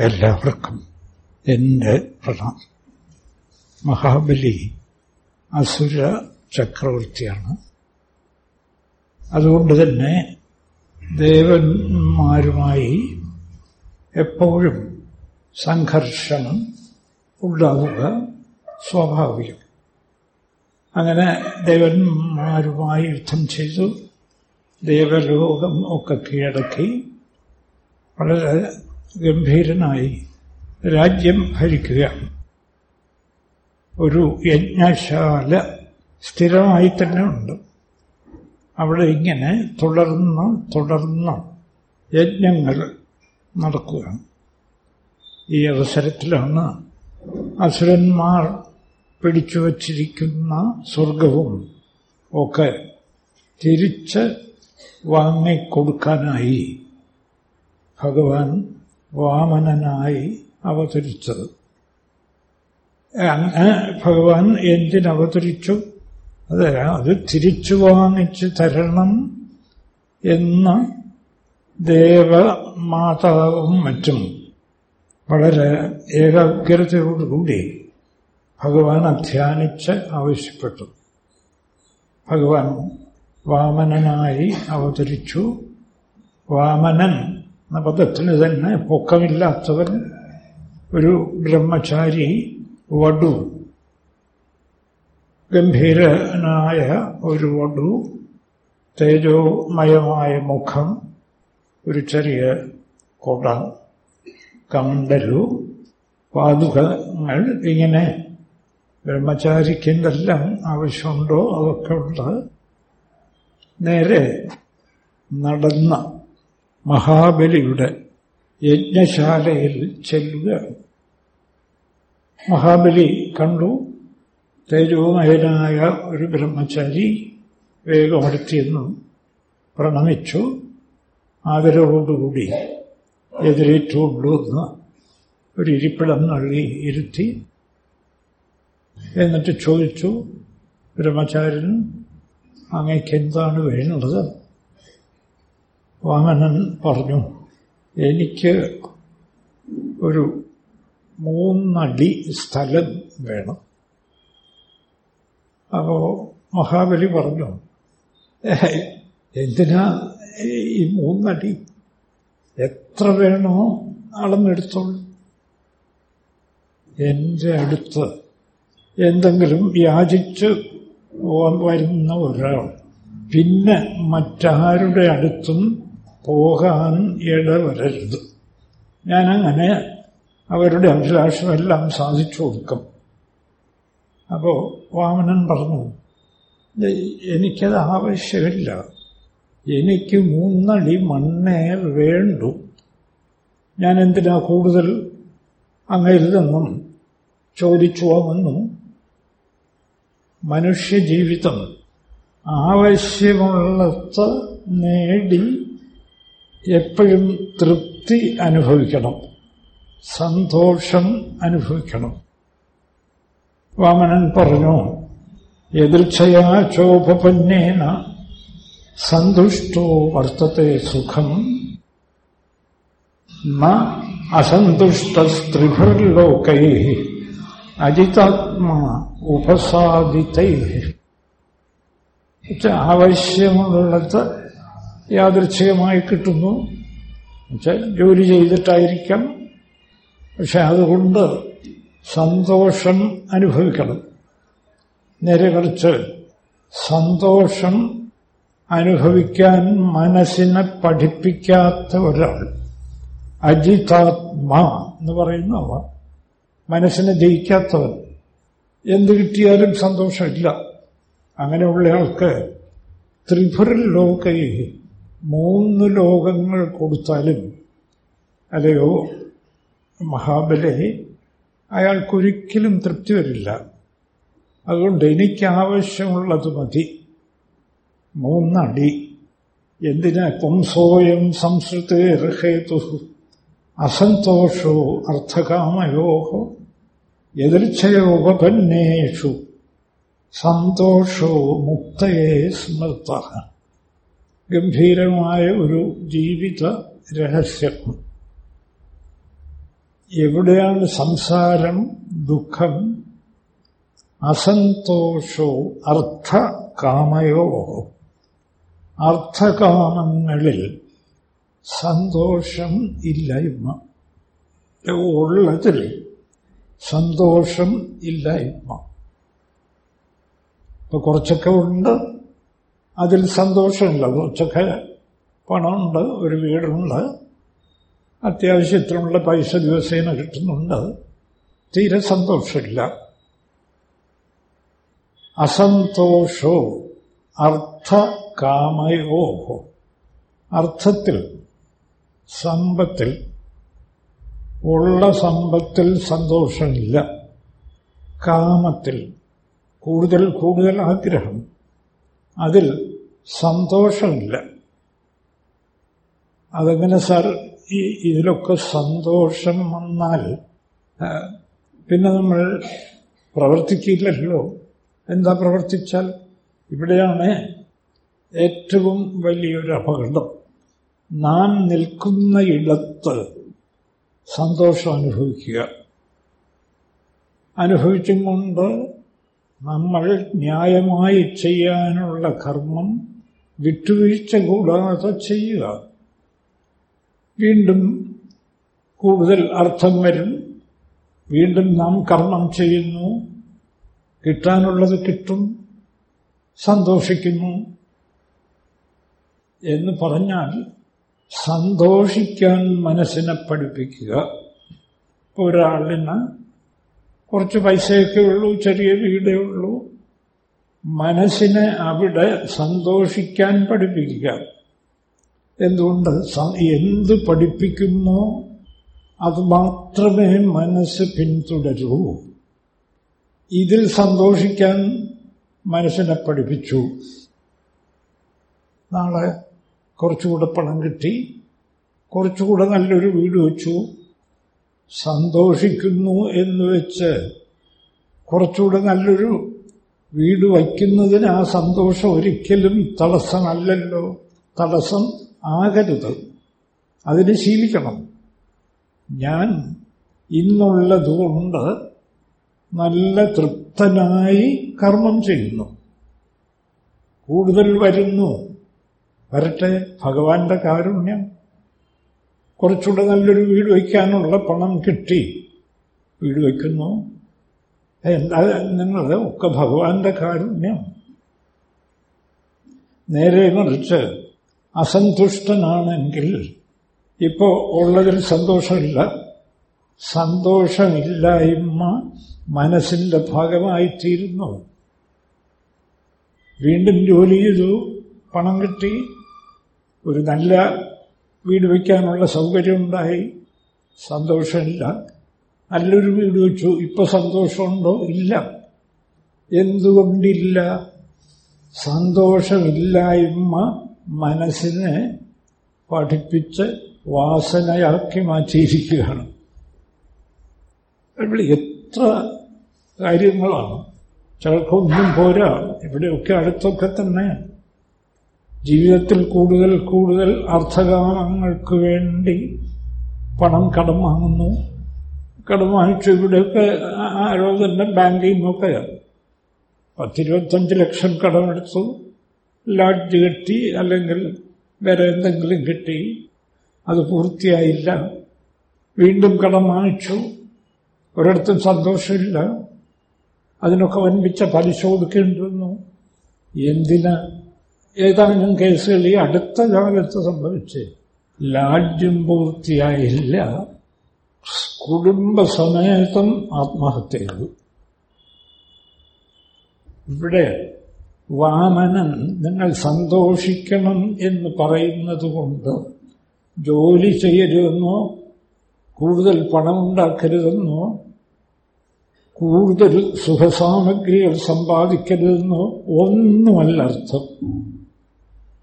എല്ലാവർക്കും എന്റെ പ്രണാമം. മഹാബലി അസുര ചക്രവർത്തിയാണ്. അതുകൊണ്ട് തന്നെ ദേവന്മാരുമായി എപ്പോഴും സംഘർഷം ഉണ്ടാവുക സ്വാഭാവികം. അങ്ങനെ ദേവന്മാരുമായി യുദ്ധം ചെയ്തു ദേവലോകം ഒക്കെ കീഴടക്കി വളരെ ഗംഭീരനായി രാജ്യം ഭരിക്കുക. ഒരു യജ്ഞശാല സ്ഥിരമായി തന്നെ ഉണ്ട്. അവിടെ ഇങ്ങനെ തുടർന്ന് തുടർന്ന് യജ്ഞങ്ങൾ നടക്കുകയാണ് ഈ അവസരത്തിലാണ് അസുരന്മാർ പിടിച്ചു വച്ചിരിക്കുന്ന സ്വർഗവും ഒക്കെ തിരിച്ച് വാങ്ങിക്കൊടുക്കാനായി ഭഗവാൻ വാമനനായി അവതരിച്ചത്. അങ്ങനെ ഭഗവാൻ എന്തിനവതരിച്ചു? അത് അത് തിരിച്ചു വാങ്ങിച്ചു തരണം എന്ന് ദേവമാതാവും മറ്റും വളരെ ഏകാഗ്രതയോടുകൂടി ഭഗവാൻ അധ്യാനിച്ച് ആവശ്യപ്പെട്ടു. ഭഗവാൻ വാമനനായി അവതരിച്ചു. വാമനൻ എന്ന തന്നെ പൊക്കമില്ലാത്തവൻ ഒരു ബ്രഹ്മചാരി വടു. ഗംഭീരനായ ഒരു വടു തേജോമയമായ മുഖം ഒരു ചെറിയ കൊട കണ്ടലു പാതുകങ്ങൾ ഇങ്ങനെ ബ്രഹ്മചാരിക്ക് എന്തെല്ലാം ആവശ്യമുണ്ടോ? അതൊക്കെ ഉണ്ട്. നേരെ നടന്ന മഹാബലിയുടെ യജ്ഞശാലയിൽ ചെല്ലുക. മഹാബലി കണ്ടു. തേജോമയനായ ഒരു ബ്രഹ്മചാരി വേഗം പ്രണമിച്ചു. ആദരവോടുകൂടി എതിരേറ്റുള്ളൂ എന്ന് ഒരു ഇരിപ്പിടം നൽകി ഇരുത്തി. എന്നിട്ട് ചോദിച്ചു ബ്രഹ്മചാരൻ അങ്ങേക്കെന്താണ് വേണ്ടത്? വാമനൻ പറഞ്ഞു. എനിക്ക് ഒരു മൂന്നടി സ്ഥലം വേണം. അപ്പോ മഹാബലി പറഞ്ഞു എന്തിനാ ഈ മൂന്നടി? എത്ര വേണോ അളന്നെടുത്തോളൂ എന്റെ അടുത്ത് എന്തെങ്കിലും യാചിച്ച് വരുന്ന ഒരാൾ പിന്നെ മറ്റാരുടെ അടുത്തും പോകാൻ ഇടവരരുത്. ഞാനങ്ങനെ അവരുടെ അഭിലാഷമെല്ലാം സാധിച്ചു കൊടുക്കും. അപ്പോ വാമനൻ പറഞ്ഞു എനിക്കത് ആവശ്യമില്ല. എനിക്ക് മൂന്നടി മണ്ണേ വേണ്ടു. ഞാൻ എന്തിനാ കൂടുതൽ അങ്ങയിൽ നിന്നും ചോദിച്ചു വാങ്ങുന്നു മനുഷ്യജീവിതം ആവശ്യമുള്ളത് നേടി എപ്പോഴും തൃപ്തി അനുഭവിക്കണം. സന്തോഷം അനുഭവിക്കണം. വാമനൻ പറഞ്ഞു എതിർച്ചയാ ചോപപന്നേന സന്തുഷ്ടോ വർത്തത്തെ സുഖം. ന അസന്തുഷ്ടസ്ത്രിഭിർലോകൈ അജിതാത്മാ ഉപസാദിതൈ. ആവശ്യമുള്ളത് യാദൃച്ഛികമായി കിട്ടുന്നു. എന്നുവെച്ചാൽ ജോലി ചെയ്തിട്ടായിരിക്കാം. പക്ഷെ അതുകൊണ്ട് സന്തോഷം അനുഭവിക്കണം. നേരെ കുറച്ച് സന്തോഷം അനുഭവിക്കാൻ മനസ്സിനെ പഠിപ്പിക്കാത്ത ഒരാൾ അജിതാത്മ എന്ന് പറയുന്ന അവ മനസ്സിനെ ജയിക്കാത്തവൻ എന്ത് കിട്ടിയാലും സന്തോഷമില്ല. അങ്ങനെയുള്ള ആൾക്ക് ത്രിപുരൽ ലോകൈ മൂന്ന് ലോകങ്ങൾ കൊടുത്താലും അല്ലയോ മഹാബലെ അയാൾക്കൊരിക്കലും തൃപ്തി വരില്ല. അതുകൊണ്ട് എനിക്കാവശ്യമുള്ളത് മതി. മൂന്നടി. എന്തിനാ പുംസോയം സംസ്കൃതേ ഹേതു അസന്തോഷോ അർത്ഥകാമയോ എതിർച്ചയോപന്നേഷു സന്തോഷോ മുക്തയെ സ്മൃത. ഗംഭീരമായ ഒരു ജീവിത രഹസ്യം. എവിടെയാണ് സംസാരം ദുഃഖം അസന്തോഷോ അർത്ഥകാമയോ? അർത്ഥകാമങ്ങളിൽ സന്തോഷം ഇല്ലായ്മ. ഉള്ളതിൽ സന്തോഷം ഇല്ലായ്മ. ഇപ്പൊ കുറച്ചൊക്കെ ഉണ്ട്. അതിൽ സന്തോഷമില്ല ഉച്ചയ്ക്ക് പണമുണ്ട് ഒരു വീടുണ്ട്. അത്യാവശ്യത്തിനുള്ള പൈസ ദിവസേന കിട്ടുന്നുണ്ട്. തീരെ സന്തോഷമില്ല. അസന്തോഷോ അർത്ഥ കാമയോ അർത്ഥത്തിൽ സമ്പത്തിൽ ഉള്ള സമ്പത്തിൽ സന്തോഷമില്ല. കാമത്തിൽ കൂടുതൽ കൂടുതൽ ആഗ്രഹം. അതിൽ സന്തോഷമില്ല. അതെങ്ങനെ സാർ? ഈ ഇതിലൊക്കെ സന്തോഷം വന്നാൽ പിന്നെ നമ്മൾ പ്രവർത്തിക്കില്ലല്ലോ. എന്താ പ്രവർത്തിച്ചാൽ? ഇവിടെയാണ് ഏറ്റവും വലിയൊരു അപകടം. നാം നിൽക്കുന്ന ഇടത്ത് സന്തോഷം അനുഭവിക്കുക. അനുഭവിച്ചും കൊണ്ട് നമ്മൾ ന്യായമായി ചെയ്യാനുള്ള കർമ്മം വിട്ടുവീഴ്ച കൂടാതെ ചെയ്യുക. വീണ്ടും കൂടുതൽ അർത്ഥം വരും. വീണ്ടും നാം കർമ്മം ചെയ്യുന്നു. കിട്ടാനുള്ളത് കിട്ടും. സന്തോഷിക്കുന്നു. എന്ന് പറഞ്ഞാൽ സന്തോഷിക്കാൻ മനസ്സിനെ പഠിപ്പിക്കുക. ഒരാളിന് കുറച്ച് പൈസയൊക്കെ ഉള്ളൂ ചെറിയ വീടേ ഉള്ളൂ. മനസ്സിനെ അവിടെ സന്തോഷിക്കാൻ പഠിപ്പിക്കുക. എന്തുകൊണ്ട്? എന്ത് പഠിപ്പിക്കുമോ അത് മാത്രമേ മനസ്സ് പിന്തുടരൂ. ഇതിൽ സന്തോഷിക്കാൻ മനസ്സിനെ പഠിപ്പിച്ചു. നാളെ കുറച്ചുകൂടെ പണം കിട്ടി. കുറച്ചുകൂടെ നല്ലൊരു വീട് വെച്ചു. സന്തോഷിക്കുന്നു എന്ന് വെച്ച് കുറച്ചുകൂടെ നല്ലൊരു വീട് വയ്ക്കുന്നതിന് ആ സന്തോഷം ഒരിക്കലും തടസ്സമല്ലല്ലോ. തടസ്സം ആകരുത്. അതിന് ശീലിക്കണം. ഞാൻ ഇന്നുള്ളതുകൊണ്ട് നല്ല തൃപ്തനായി കർമ്മം ചെയ്യുന്നു. കൂടുതൽ വരുന്നു. വരട്ടെ ഭഗവാന്റെ കാരുണ്യം. കുറച്ചുകൂടെ നല്ലൊരു വീട് വയ്ക്കാനുള്ള പണം കിട്ടി. വീട് വയ്ക്കുന്നു. എന്താ നിങ്ങൾ ഒക്കെ ഭഗവാന്റെ കാരുണ്യം. നേരെ മറിച്ച് അസന്തുഷ്ടനാണെങ്കിൽ ഇപ്പോ ഉള്ളതിൽ സന്തോഷമില്ല. സന്തോഷമില്ലായ്മ മനസ്സിന്റെ ഭാഗമായിത്തീരുന്നു. വീണ്ടും ജോലി ചെയ്തു പണം കിട്ടി. ഒരു നല്ല വീട് വയ്ക്കാനുള്ള സൗകര്യമുണ്ടായി സന്തോഷമില്ല. നല്ലൊരു വീട് വെച്ചു. ഇപ്പൊ സന്തോഷമുണ്ടോ? ഇല്ല. എന്തുകൊണ്ടില്ല? സന്തോഷമില്ലായ്മ മനസ്സിനെ പഠിപ്പിച്ച് വാസനയാക്കി മാറ്റിയിരിക്കുകയാണ്. ഇവിടെ എത്ര കാര്യങ്ങളാണ്. ചിലർക്കൊന്നും പോരാ. ഇവിടെയൊക്കെ അടുത്തൊക്കെ തന്നെ. ജീവിതത്തിൽ കൂടുതൽ കൂടുതൽ അർത്ഥകാമങ്ങൾക്ക് വേണ്ടി പണം കടം വാങ്ങുന്നു. കടം വാങ്ങിച്ചു ഇവിടെയൊക്കെ ആരോ തന്നെ ബാങ്കിങ് ഒക്കെ പത്തിരുപത്തഞ്ച് ലക്ഷം കടമെടുത്തു ലാഡ്ജ് കിട്ടി അല്ലെങ്കിൽ വേറെ എന്തെങ്കിലും കിട്ടി. അത് പൂർത്തിയായില്ല. വീണ്ടും കടം വാങ്ങിച്ചു. ഒരിടത്തും സന്തോഷമില്ല. അതിനൊക്കെ വൻപിച്ച പലിശ കൊടുക്കേണ്ടി വന്നു. എന്തിനാ ഏതാനും കേസുകൾ ഈ അടുത്ത കാലത്ത് സംഭവിച്ച് ലാഡ്യം പൂർത്തിയായില്ല. കുടുംബസമേതം ആത്മഹത്യ ചെയ്തു. ഇവിടെ വാമനൻ നിങ്ങൾ സന്തോഷിക്കണം എന്ന് പറയുന്നത് കൊണ്ട് ജോലി ചെയ്യരുതെന്നോ കൂടുതൽ പണമുണ്ടാക്കരുതെന്നോ കൂടുതൽ സുഖസാമഗ്രികൾ സമ്പാദിക്കരുതെന്നോ ഒന്നുമല്ല അർത്ഥം.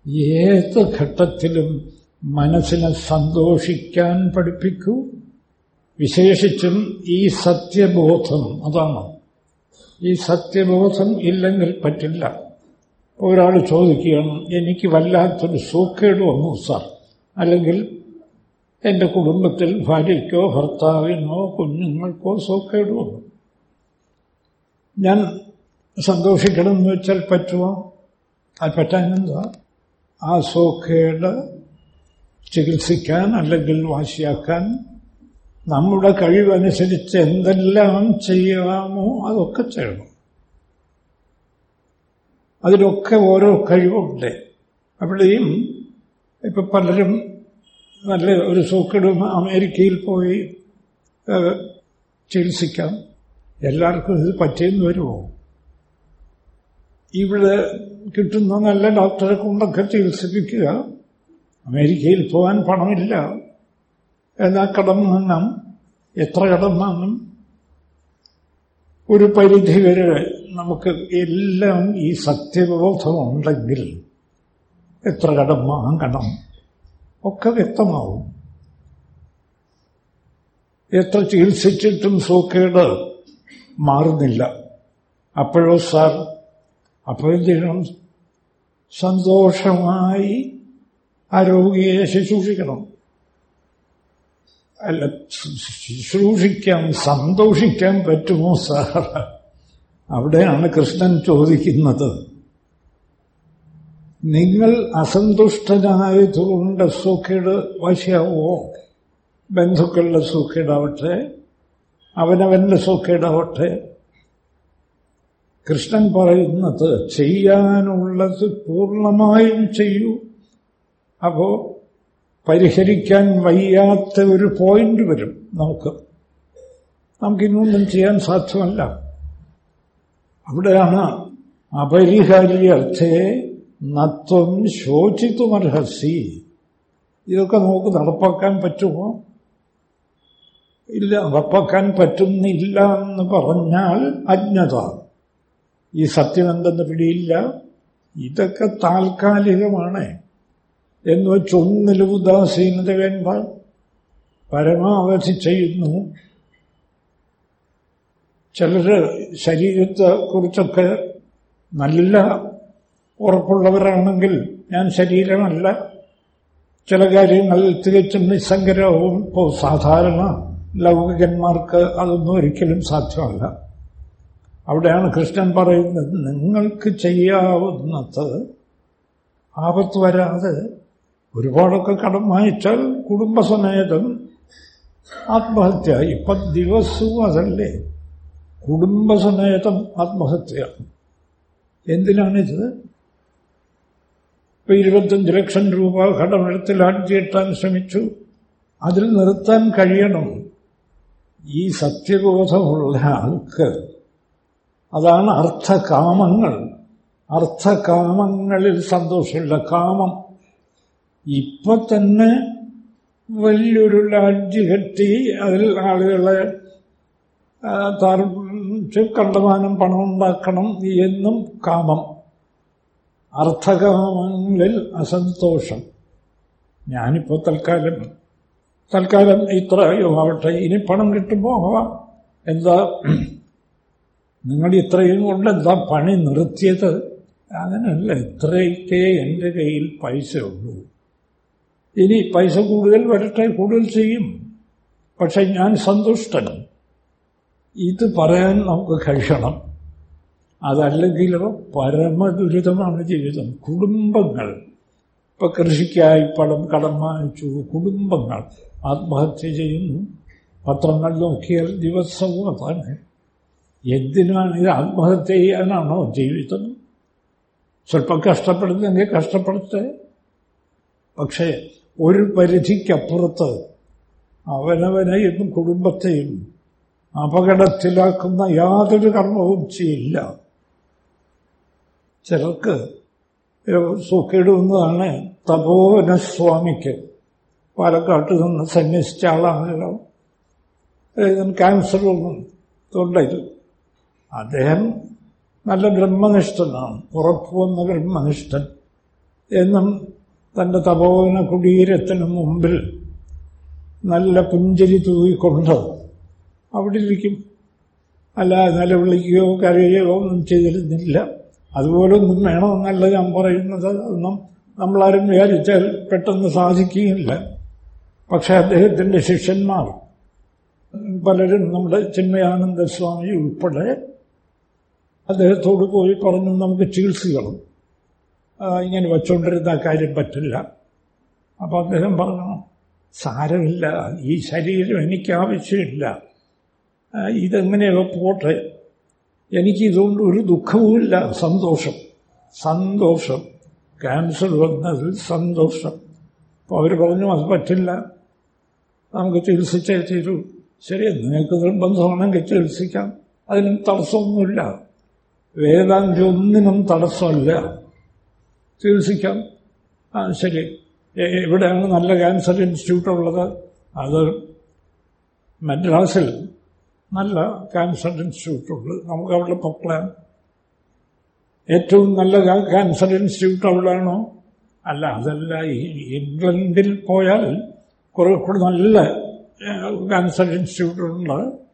ഏത് ഘട്ടത്തിലും മനസ്സിനെ സന്തോഷിക്കാൻ പഠിപ്പിക്കൂ. വിശേഷിച്ചും ഈ സത്യബോധം അതാണ്. ഈ സത്യബോധം ഇല്ലെങ്കിൽ പറ്റില്ല. ഒരാൾ ചോദിക്കുകയാണ് എനിക്ക് വല്ലാത്തൊരു സൂക്കേട് വന്നു സാർ അല്ലെങ്കിൽ എന്റെ കുടുംബത്തിൽ ഭാര്യയ്ക്കോ ഭർത്താവിനോ കുഞ്ഞുങ്ങൾക്കോ സൂക്കേട്? വന്നു ഞാൻ സന്തോഷിക്കണം എന്ന് വെച്ചാൽ പറ്റുമോ? അത് പറ്റാനെന്താ ആ സോക്കേട് ചികിത്സിക്കാൻ അല്ലെങ്കിൽ വാശിയാക്കാൻ നമ്മുടെ കഴിവനുസരിച്ച് എന്തെല്ലാം ചെയ്യാമോ അതൊക്കെ ചെയ്യണം. അതിലൊക്കെ ഓരോ കഴിവുണ്ട്. അവിടെയും ഇപ്പൊ പലരും നല്ല ഒരു സൂക്കടും അമേരിക്കയിൽ പോയി ചികിത്സിക്കാം. എല്ലാവർക്കും ഇത് പറ്റിയെന്ന് വരുമോ? ഇവിടെ കിട്ടുന്ന നല്ല ഡോക്ടറെ കൊണ്ടൊക്കെ ചികിത്സിപ്പിക്കുക. അമേരിക്കയിൽ പോകാൻ പണമില്ല. എന്നാൽ കടം വാങ്ങാം എത്ര കടം വാങ്ങും ഒരു പരിധി വരെ നമുക്ക് എല്ലാം ഈ സത്യബോധമുണ്ടെങ്കിൽ എത്ര കടം വാങ്ങണം? ഒക്കെ വ്യക്തമാവും. എത്ര ചികിത്സിച്ചിട്ടും സൂക്കേട് മാറുന്നില്ല. അപ്പോഴോ സാർ അപ്പോഴും ചെയ്യണം സന്തോഷമായി രോഗിയെ ശുശ്രൂഷിക്കണം. അല്ല ശുശ്രൂഷിക്കാൻ സന്തോഷിക്കാൻ പറ്റുമോ സാർ? അവിടെയാണ് കൃഷ്ണൻ ചോദിക്കുന്നത്. നിങ്ങൾ അസന്തുഷ്ടനായതുകൊണ്ട് സുഖേട് വശയാവോ? ബന്ധുക്കളുടെ സുഖേടാവട്ടെ അവനവന്റെ സുഖേടാവട്ടെ കൃഷ്ണൻ പറയുന്നത് ചെയ്യാനുള്ളത് പൂർണമായും ചെയ്യൂ. അപ്പോ പരിഹരിക്കാൻ വയ്യാത്ത ഒരു പോയിന്റ് വരും നമുക്ക്. നമുക്കിന്നൊന്നും ചെയ്യാൻ സാധ്യമല്ല. അവിടെയാണ് അപരിഹാര്യർത്ഥേ നത്വം ശോചിത്തുമർഹസി ഇതൊക്കെ നമുക്ക് നടപ്പാക്കാൻ പറ്റുമോ? ഇല്ല നടപ്പാക്കാൻ പറ്റുന്നില്ല എന്ന് പറഞ്ഞാൽ അജ്ഞത. ഈ സത്യം എന്തെന്ന് പിടിയില്ല. ഇതൊക്കെ താൽക്കാലികമാണ് എന്ന് വെച്ചൊന്നിലും ഉദാസീനത വേണ്ട. പരമാവധി ചെയ്യുന്നു. ചിലര് ശരീരത്തെ കുറിച്ചൊക്കെ നല്ല ഉറപ്പുള്ളവരാണെങ്കിൽ ഞാൻ ശരീരമല്ല. ചില കാര്യങ്ങൾ തികച്ചും നിസ്സംഗരവും. ഇപ്പോൾ സാധാരണ ലൗകികന്മാർക്ക് അതൊന്നും ഒരിക്കലും സാധ്യമല്ല. അവിടെയാണ് കൃഷ്ണൻ പറയുന്നത് നിങ്ങൾക്ക് ചെയ്യാവുന്നത് ആപത്ത് വരാതെ ഒരുപാടൊക്കെ കടം വാങ്ങിച്ചാൽ കുടുംബസമേതം ആത്മഹത്യ. ഇപ്പൊ ദിവസവും അതല്ലേ കുടുംബസമേതം ആത്മഹത്യ. എന്തിനാണിത്? ഇപ്പൊ ഇരുപത്തഞ്ച് ലക്ഷം രൂപ കടമെടുത്തിൽ ആട്ടിയിട്ടാൻ ശ്രമിച്ചു. അതിൽ നിർത്താൻ കഴിയണം. ഈ സത്യബോധമുള്ള ആൾക്ക് അതാണ് അർത്ഥകാമങ്ങൾ. അർത്ഥകാമങ്ങളിൽ സന്തോഷമുള്ള കാമം. ഇപ്പൊ തന്നെ വലിയൊരു ലാഡ്ജി കെട്ടി അതിൽ ആളുകളെ കണ്ടമാനം പണം ഉണ്ടാക്കണം എന്നും കാമം. അർത്ഥകാമങ്ങളിൽ അസന്തോഷം. ഞാനിപ്പോ തൽക്കാലം തൽക്കാലം ഇത്രയോ ആവട്ടെ ഇനി പണം കിട്ടുമ്പോ എന്താ നിങ്ങൾ ഇത്രയും കൊണ്ട് എന്താ പണി നിർത്തിയത്? അങ്ങനെയല്ല ഇത്രയൊക്കെ എന്റെ കയ്യിൽ പൈസ ഉള്ളൂ ഇനി പൈസ കൂടുതൽ വരട്ടെ കൂടുതൽ ചെയ്യും. പക്ഷെ ഞാൻ സന്തുഷ്ടൻ. ഇത് പറയാൻ നമുക്ക് കഴിയണം. അതല്ലെങ്കിലോ പരമദുരിതമാണ് ജീവിതം. കുടുംബങ്ങൾ. ഇപ്പൊ കൃഷിക്കായി പണം കടം വാങ്ങിച്ചു കുടുംബങ്ങൾ. ആത്മഹത്യ ചെയ്യുന്നു. പത്രങ്ങൾ നോക്കിയാൽ ദിവസവും അതാണ്. എന്തിനാണ് ഇത് ആത്മഹത്യ ചെയ്യാനാണോ ജീവിതം സ്വല്പം കഷ്ടപ്പെടുന്നെങ്കിൽ കഷ്ടപ്പെടുത്തേ. പക്ഷേ ഒരു പരിധിക്കപ്പുറത്ത് അവനവനെയും കുടുംബത്തെയും അപകടത്തിലാക്കുന്ന യാതൊരു കർമ്മവും ചെയ്യില്ല. ചിലർക്ക് സൂക്കേടുന്നതാണ് തപോവനസ്വാമിക്ക്. പാലക്കാട്ട് നിന്ന് സന്യസിച്ച ആളാണല്ലോ. ക്യാൻസർ തൊണ്ടയിൽ അദ്ദേഹം നല്ല ബ്രഹ്മനിഷ്ഠനാണ് ഉറപ്പുവന്ന ബ്രഹ്മനിഷ്ഠൻ എന്നും തന്റെ തപോവന കുടീരത്തിന് മുമ്പിൽ നല്ല പുഞ്ചരി തൂയിക്കൊണ്ട് അവിടെ ഇരിക്കും അല്ല നിലവിളിക്കുകയോ കരയുകയോ ഒന്നും ചെയ്തിരുന്നില്ല. അതുപോലൊന്നും വേണമെന്നല്ല ഞാൻ പറയുന്നത്. ഒന്നും നമ്മളാരും വിചാരിച്ചാൽ പെട്ടെന്ന് സാധിക്കുകയില്ല. പക്ഷെ അദ്ദേഹത്തിന്റെ ശിഷ്യന്മാർ പലരും നമ്മുടെ ചിന്മയാനന്ദ സ്വാമി ഉൾപ്പെടെ അദ്ദേഹത്തോട് പോയി പറഞ്ഞു നമുക്ക് ചികിത്സിക്കണം. ഇങ്ങനെ വച്ചുകൊണ്ടിരുന്ന കാര്യം പറ്റില്ല. അപ്പോൾ അദ്ദേഹം പറഞ്ഞു സാരമില്ല ഈ ശരീരം എനിക്ക് ആവശ്യമില്ല. ഇതെങ്ങനെയോ പോട്ടെ? എനിക്കിതുകൊണ്ട് ഒരു ദുഃഖവുമില്ല. സന്തോഷം. സന്തോഷം. ക്യാൻസർ വന്നതിൽ സന്തോഷം. അപ്പോൾ അവർ പറഞ്ഞു അത് പറ്റില്ല. നമുക്ക് ചികിത്സിച്ചേ തീരൂ. ശരി നിങ്ങൾക്ക് നിർബന്ധമാണെങ്കിൽ ചികിത്സിക്കാം. അതിനും തടസ്സമൊന്നുമില്ല. വേദാന്തി ഒന്നിനും തടസ്സമല്ല. ചികിത്സിക്കാം. ആ ശരി. ഇവിടെയാണ് നല്ല ക്യാൻസർ ഇൻസ്റ്റിറ്റ്യൂട്ട് ഉള്ളത്. അത് മദ്രാസിൽ നല്ല ക്യാൻസർ ഇൻസ്റ്റിറ്റ്യൂട്ട് ഉള്ളത് നമുക്ക് അവിടെ പൊക്കളാം ഏറ്റവും നല്ല ക്യാൻസർ ഇൻസ്റ്റിറ്റ്യൂട്ട് അവിടെയാണോ? അല്ല അതല്ല. ഇംഗ്ലണ്ടിൽ പോയാൽ കുറെ കൂടെ നല്ല ക്യാൻസർ ഇൻസ്റ്റിറ്റ്യൂട്ട് ഉണ്ട്.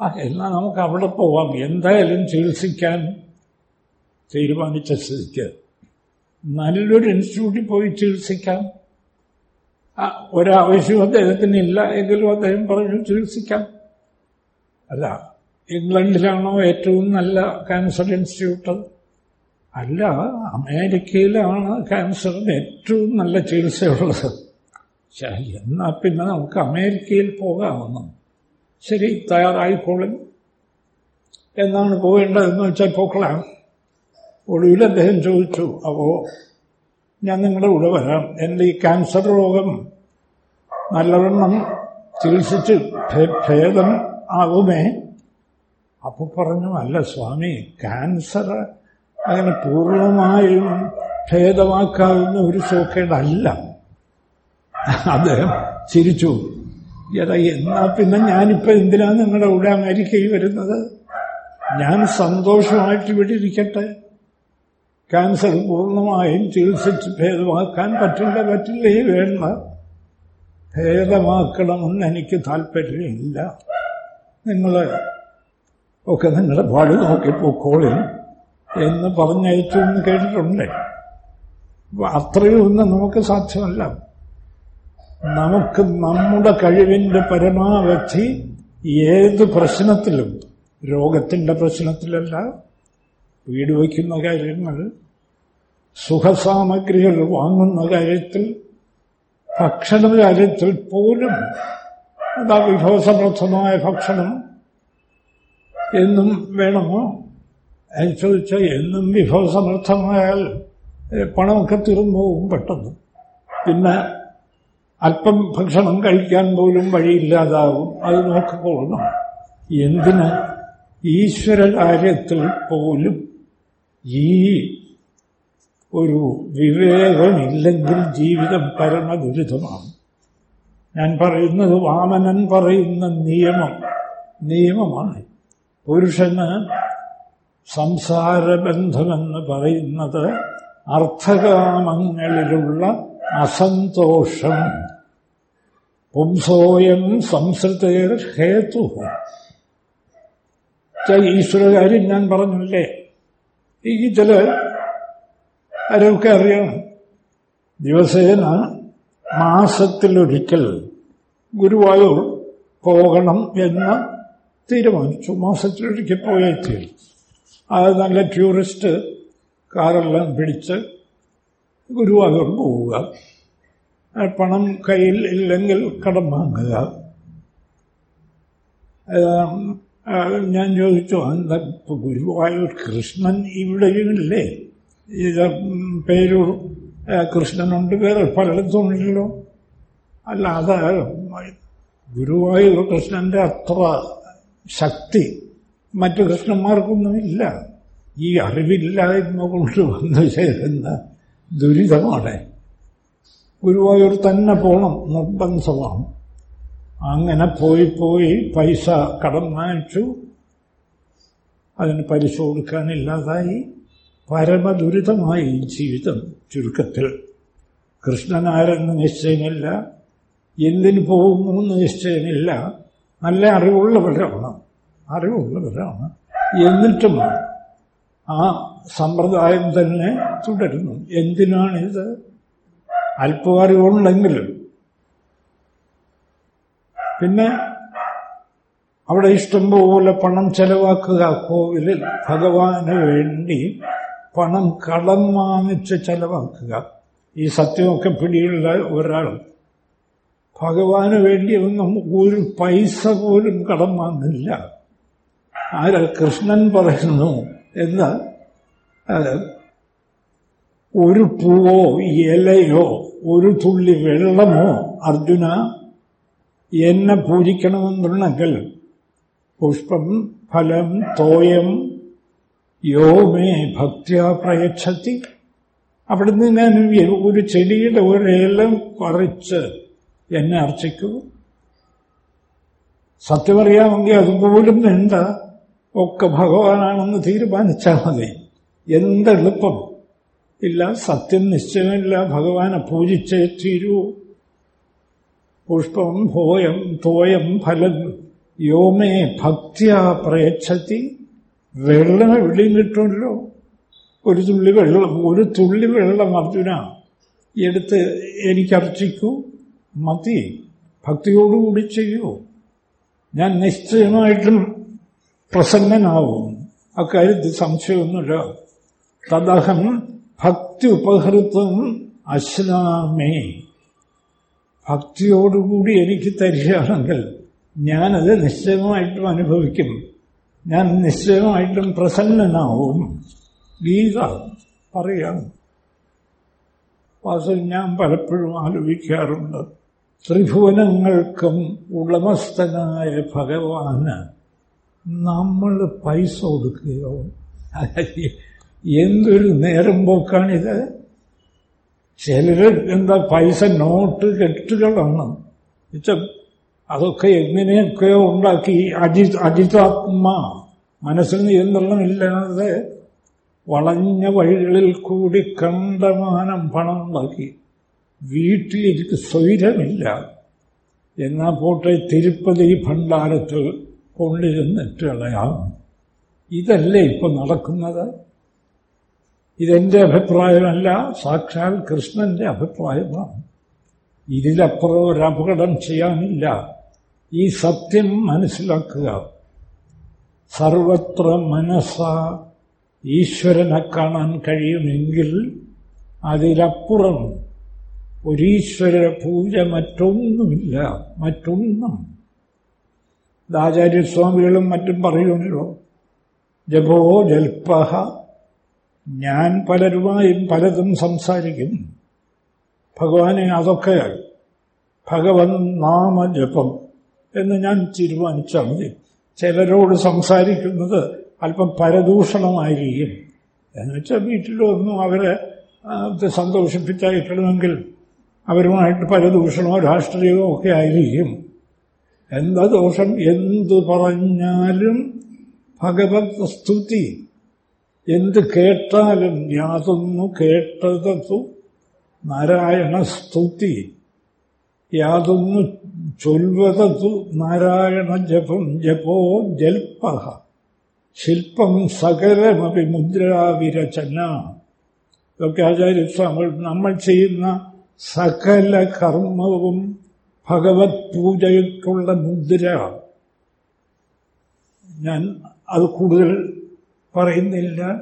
ആ എന്നാൽ നമുക്ക് അവിടെ പോവാം. എന്തായാലും ചികിത്സിക്കാൻ തീരുമാനിച്ച സ്ഥിതിക്ക്. നല്ലൊരു ഇൻസ്റ്റിറ്റ്യൂട്ടിൽ പോയി ചികിത്സിക്കാം. ഒരാവശ്യം അദ്ദേഹത്തിന് ഇല്ല എങ്കിലും അദ്ദേഹം പറഞ്ഞു ചികിത്സിക്കാം. അല്ല ഇംഗ്ലണ്ടിലാണോ ഏറ്റവും നല്ല ക്യാൻസർ ഇൻസ്റ്റിറ്റ്യൂട്ട് അല്ല അമേരിക്കയിലാണ് ക്യാൻസറിന് ഏറ്റവും നല്ല ചികിത്സയുള്ളത്. എന്നാൽ പിന്നെ നമുക്ക് അമേരിക്കയിൽ പോകാമെന്ന്. ശരി തയ്യാറായിക്കോളും എന്നാണ് പോകേണ്ടതെന്ന് വെച്ചാൽ പോക്കളാം. ഒടുവിൽ അദ്ദേഹം ചോദിച്ചു അപ്പോ ഞാൻ നിങ്ങളുടെ കൂടെ വരാം. എന്റെ ഈ ക്യാൻസർ രോഗം നല്ലവണ്ണം ചികിത്സിച്ച് ഭേദം ആകുമേ? അപ്പൊ പറഞ്ഞു അല്ല സ്വാമി ക്യാൻസർ അങ്ങനെ പൂർണമായും ഭേദമാക്കാവുന്ന ഒരു സോക്കേടല്ല അദ്ദേഹം ചിരിച്ചു. എടാ എന്നാ പിന്നെ ഞാനിപ്പോ എന്തിനാ നിങ്ങളുടെ കൂടെ അമേരിക്കയിൽ വരുന്നത്? ഞാൻ സന്തോഷമായിട്ട് ഇവിടെ ഇരിക്കട്ടെ. ക്യാൻസർ പൂർണമായും ചികിത്സിച്ച് ഭേദമാക്കാൻ പറ്റില്ല പറ്റില്ലേ? വേണ്ട. ഭേദമാക്കണമെന്ന് എനിക്ക് താല്പര്യമില്ല. നിങ്ങൾ ഒക്കെ നിങ്ങളുടെ പാട് നോക്കി പൊക്കോളിൽ എന്ന് പറഞ്ഞയച്ചു എന്ന് കേട്ടിട്ടുണ്ട്. ഒന്നും നമുക്ക് സാധ്യമല്ല. നമുക്ക് നമ്മുടെ കഴിവിന്റെ പരമാവധി ഏത് പ്രശ്നത്തിലും രോഗത്തിന്റെ പ്രശ്നത്തിലല്ല വീട് വയ്ക്കുന്ന കാര്യങ്ങൾ സുഖസാമഗ്രികൾ വാങ്ങുന്ന കാര്യത്തിൽ ഭക്ഷണ കാര്യത്തിൽ പോലും എന്താ വിഭവസമൃദ്ധമായ ഭക്ഷണം എന്നും വേണമോ? ചോദിച്ചാൽ എന്നും വിഭവസമൃദ്ധമായാൽ പണമൊക്കെ തീർന്നു പോകും പെട്ടെന്ന്. പിന്നെ അല്പം ഭക്ഷണം കഴിക്കാൻ പോലും വഴിയില്ലാതാവും. അത് നോക്കിക്കൊള്ളണം എന്തിന് ഈശ്വര കാര്യത്തിൽ പോലും ഈ ഒരു വിവേകമില്ലെങ്കിൽ ജീവിതം പരമദുരിതമാണ്? ഞാൻ പറയുന്നത് വാമനൻ പറയുന്ന നിയമം നിയമമാണ്. പുരുഷന് സംസാരബന്ധമെന്ന് പറയുന്നത് അർത്ഥകാമങ്ങളിലുള്ള അസന്തോഷം. പുംസോയം സംസൃതേർ ഹേതു. ഈശ്വരകാര്യം ഞാൻ പറഞ്ഞില്ലേ? ഈ ചില ആരൊക്കെ അറിയാം. ദിവസേന മാസത്തിലൊരിക്കൽ ഗുരുവായൂർ പോകണം എന്ന് തീരുമാനിച്ചു. മാസത്തിലൊരിക്കൽ പോയേ തീരും. അത് നല്ല ടൂറിസ്റ്റ് കാറെല്ലാം പിടിച്ച് ഗുരുവായൂർ പോവുക. പണം കയ്യിൽ ഇല്ലെങ്കിൽ കടം വാങ്ങുക. ഞാൻ ചോദിച്ചു എന്താ ഗുരുവായൂർ കൃഷ്ണൻ ഇവിടെയുമില്ലേ ഇത് പേരൂർ കൃഷ്ണനുണ്ട് വേറെ പലയിടത്തും ഉണ്ടല്ലോ അല്ല അത് ഗുരുവായൂർ കൃഷ്ണന്റെ അത്ര ശക്തി മറ്റു കൃഷ്ണന്മാർക്കൊന്നുമില്ല. ഈ അറിവില്ലായ്മ കൊണ്ട് വന്നു ചേരുന്ന ദുരിതമാണ്. ഗുരുവായൂർ തന്നെ പോകണം നിർബന്ധമാണ്. അങ്ങനെ പോയി പോയി പൈസ കടം വാങ്ങിച്ചു. അതിന് പലിശ കൊടുക്കാനില്ലാതായി പരമദുരിതമായി ജീവിതം ചുരുക്കത്തിൽ. കൃഷ്ണനാരെന്ന് നിശ്ചയമില്ല. എന്തിന് പോകുന്നു എന്ന് നിശ്ചയമില്ല. നല്ല അറിവുള്ളവരാണ്. അറിവുള്ളവരാണ്. എന്നിട്ടും ആ സമ്പ്രദായം തന്നെ തുടരുന്നു. എന്തിനാണിത്? അല്പം അറിവുണ്ടെങ്കിലും പിന്നെ അവിടെ ഇഷ്ടംപോലെ പണം ചെലവാക്കുക. കോവിലിൽ ഭഗവാന് വേണ്ടി പണം കടം വാങ്ങിച്ച് ചെലവാക്കുക. ഈ സത്യമൊക്കെ പിടിയുള്ള ഒരാൾ ഭഗവാന് വേണ്ടി ഒന്നും ഒരു പൈസ പോലും കടം വാങ്ങില്ല ആര കൃഷ്ണൻ പറയുന്നു എന്ന്. ഒരു പൂവോ ഇലയോ ഒരു തുള്ളി വെള്ളമോ അർജുന എന്നെ പൂജിക്കണമെന്നുണ്ടെങ്കിൽ പുഷ്പം ഫലം തോയം യോമേ ഭക്തിയ പ്രയച്ഛത്തി. അവിടുന്ന് ഞാൻ ഒരു ചെടിയുടെ ഒരേലം പറിച്ച് എന്നെ അർച്ചിക്കൂ. സത്യമറിയാമെങ്കിൽ അതുപോലും വേണ്ട ഒക്കെ ഭഗവാനാണെന്ന് തീരുമാനിച്ചാൽ മതി. എന്തെളുപ്പം? ഇല്ല സത്യം നിശ്ചയമില്ല. ഭഗവാനെ പൂജിച്ചേ തീരൂ. പുഷ്പം ഭോയം തോയം ഫലം. യോമേ ഭക്തിയ പ്രേക്ഷത്തി വെള്ളം എവിടെയും കിട്ടുമല്ലോ. ഒരു തുള്ളി വെള്ളം ഒരു തുള്ളി വെള്ളം അർജുന എടുത്ത് എനിക്കർച്ചിക്കൂ. മതി ഭക്തിയോടുകൂടി ചെയ്യൂ. ഞാൻ നിശ്ചയമായിട്ടും പ്രസന്നനാവും. അക്കാര്യത്തിൽ സംശയമൊന്നുമില്ല. തദഹം ഭക്തി ഉപഹൃതം അശ്ലാമേ. ഭക്തിയോടുകൂടി എനിക്ക് തരികയാണെങ്കിൽ ഞാനത് നിശ്ചയമായിട്ടും അനുഭവിക്കും. ഞാൻ നിശ്ചയമായിട്ടും പ്രസന്നനാവും. ഗീത പറയാം. വാസു ഞാൻ പലപ്പോഴും ആലോചിക്കാറുണ്ട്. ത്രിഭുവനങ്ങൾക്കും ഉടമസ്ഥനായ ഭഗവാന് നമ്മൾ പൈസ കൊടുക്കുകയോ എന്തൊരു നേരം പോക്കാണിത്? ചിലർ എന്താ പൈസ നോട്ട് കെട്ടുകളാണ് അതൊക്കെ എങ്ങനെയൊക്കെയോ ഉണ്ടാക്കി അജി അജിതാത്മ മനസ്സിൽ നിയന്ത്രണമില്ലാതെ വളഞ്ഞ വഴികളിൽ കൂടി കണ്ടമാനം പണം ഉണ്ടാക്കി. വീട്ടിലിരിക്ക് സ്വൈരമില്ല. എന്നാ പോട്ടെ തിരുപ്പതി ഭണ്ഡാരത്തിൽ കൊണ്ടിരുന്നിട്ടിളയാം ഇതല്ലേ ഇപ്പൊ നടക്കുന്നത്? ഇതെന്റെ അഭിപ്രായമല്ല സാക്ഷാൽ കൃഷ്ണന്റെ അഭിപ്രായമാണ്. ഇതിലപ്പുറം ഒരു അപകടം ചെയ്യാനില്ല. ഈ സത്യം മനസ്സിലാക്കുക. സർവത്ര മനസ്സ ഈശ്വരനെ കാണാൻ കഴിയുമെങ്കിൽ അതിലപ്പുറം ഒരീശ്വര പൂജ മറ്റൊന്നുമില്ല മറ്റൊന്നും. ആചാര്യസ്വാമികളും മറ്റും പറയുമല്ലോ ജപോ ജൽപ്പഹ ഞാൻ പലരുമായും പലതും സംസാരിക്കും. ഭഗവാനെ അതൊക്കെ ഭഗവൻ നാമജപം എന്ന് ഞാൻ തീരുമാനിച്ചാൽ മതി. ചിലരോട് സംസാരിക്കുന്നത് അല്പം പരദൂഷണമായിരിക്കും. എന്നുവെച്ചാൽ വീട്ടിലൊന്നും അവരെ സന്തോഷിപ്പിച്ചായിട്ടണമെങ്കിൽ അവരുമായിട്ട് പരദൂഷണമോ രാഷ്ട്രീയമോ ഒക്കെ ആയിരിക്കും. എന്താ ദോഷം? എന്തു പറഞ്ഞാലും ഭഗവത് സ്തുതി. എന്ത് കേട്ടാലും യാതൊന്നു കേട്ടതു നാരായണ സ്തുതി യാതൊന്നു ചൊൽവതു നാരായണ ജപം ജപോ ജൽപ്പ ശില്പം സകലമപി മുദ്രാവിരചന. ഇതൊക്കെ ആചാര്യസ്വാമികൾ നമ്മൾ ചെയ്യുന്ന സകല കർമ്മവും ഭഗവത് പൂജയ്ക്കുള്ള മുദ്ര. ഞാൻ അത് കൂടുതൽ പറയുന്നില്ല.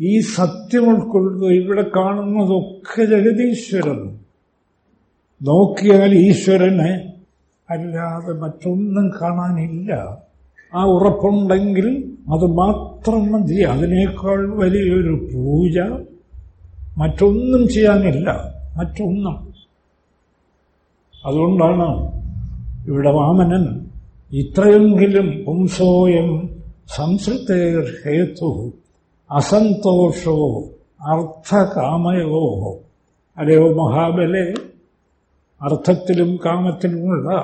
ഈ സത്യം ഉൾക്കൊള്ളുക ഇവിടെ കാണുന്നതൊക്കെ ജഗതീശ്വരൻ. നോക്കിയാൽ ഈശ്വരനെ അല്ലാതെ മറ്റൊന്നും കാണാനില്ല. ആ ഉറപ്പുണ്ടെങ്കിൽ അത് മാത്രം മതി. അതിനേക്കാൾ വലിയൊരു പൂജ മറ്റൊന്നും ചെയ്യാനില്ല. മറ്റൊന്നും. അതുകൊണ്ടാണ് ഇവിടെ വാമനൻ ഇത്രയെങ്കിലും പുംസോയം സംസൃതേർ ഹേതു അസന്തോഷോ അർത്ഥകാമയോ. അല്ലയോ മഹാബലെ അർത്ഥത്തിലും കാമത്തിലുമുള്ള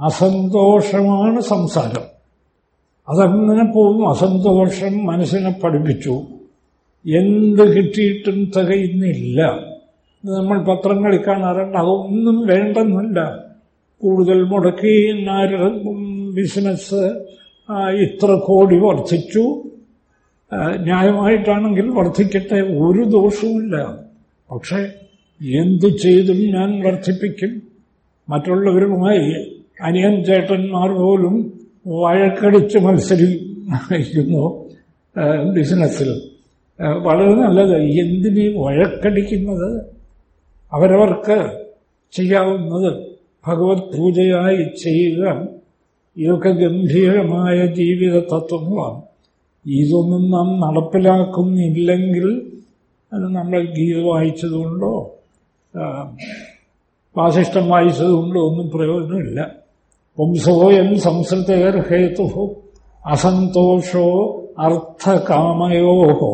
അസന്തോഷമാണ് സംസാരം. അതങ്ങനെ പോകും അസന്തോഷം മനസ്സിനെ പഠിപ്പിച്ചു. എന്ത് കിട്ടിയിട്ടും തികയുന്നില്ല. നമ്മൾ പത്രങ്ങളിൽ കാണാറുണ്ട് അതൊന്നും വേണ്ടെന്നില്ല. കൂടുതൽ മുടക്കി നാരുടെ ബിസിനസ് ഇത്ര കോടി വർദ്ധിച്ചു. ന്യായമായിട്ടാണെങ്കിൽ വർദ്ധിക്കട്ടെ ഒരു ദോഷവുമില്ല. പക്ഷെ എന്തു ചെയ്തും ഞാൻ വർദ്ധിപ്പിക്കും. മറ്റുള്ളവരുമായി അനിയൻ ചേട്ടന്മാർ പോലും വഴക്കടിച്ച് മത്സരിക്കുന്നു ബിസിനസ്സിൽ. വളരെ നല്ലത്. എന്തിനീ വഴക്കടിക്കുന്നത്? അവരവർക്ക് ചെയ്യാവുന്നത് ഭഗവത് പൂജയായി ചെയ്യുക. ഇതൊക്കെ ഗംഭീരമായ ജീവിത തത്വങ്ങളാണ് ഇതൊന്നും നാം നടപ്പിലാക്കുന്നില്ലെങ്കിൽ അത് നമ്മൾ ഗീത വായിച്ചതുകൊണ്ടോ വാസിഷ്ടം വായിച്ചതുകൊണ്ടോ ഒന്നും പ്രയോജനമില്ല. വംശോയം സംസ്കൃതേർ ഹേതു അസന്തോഷോ അർത്ഥകാമയോഹോ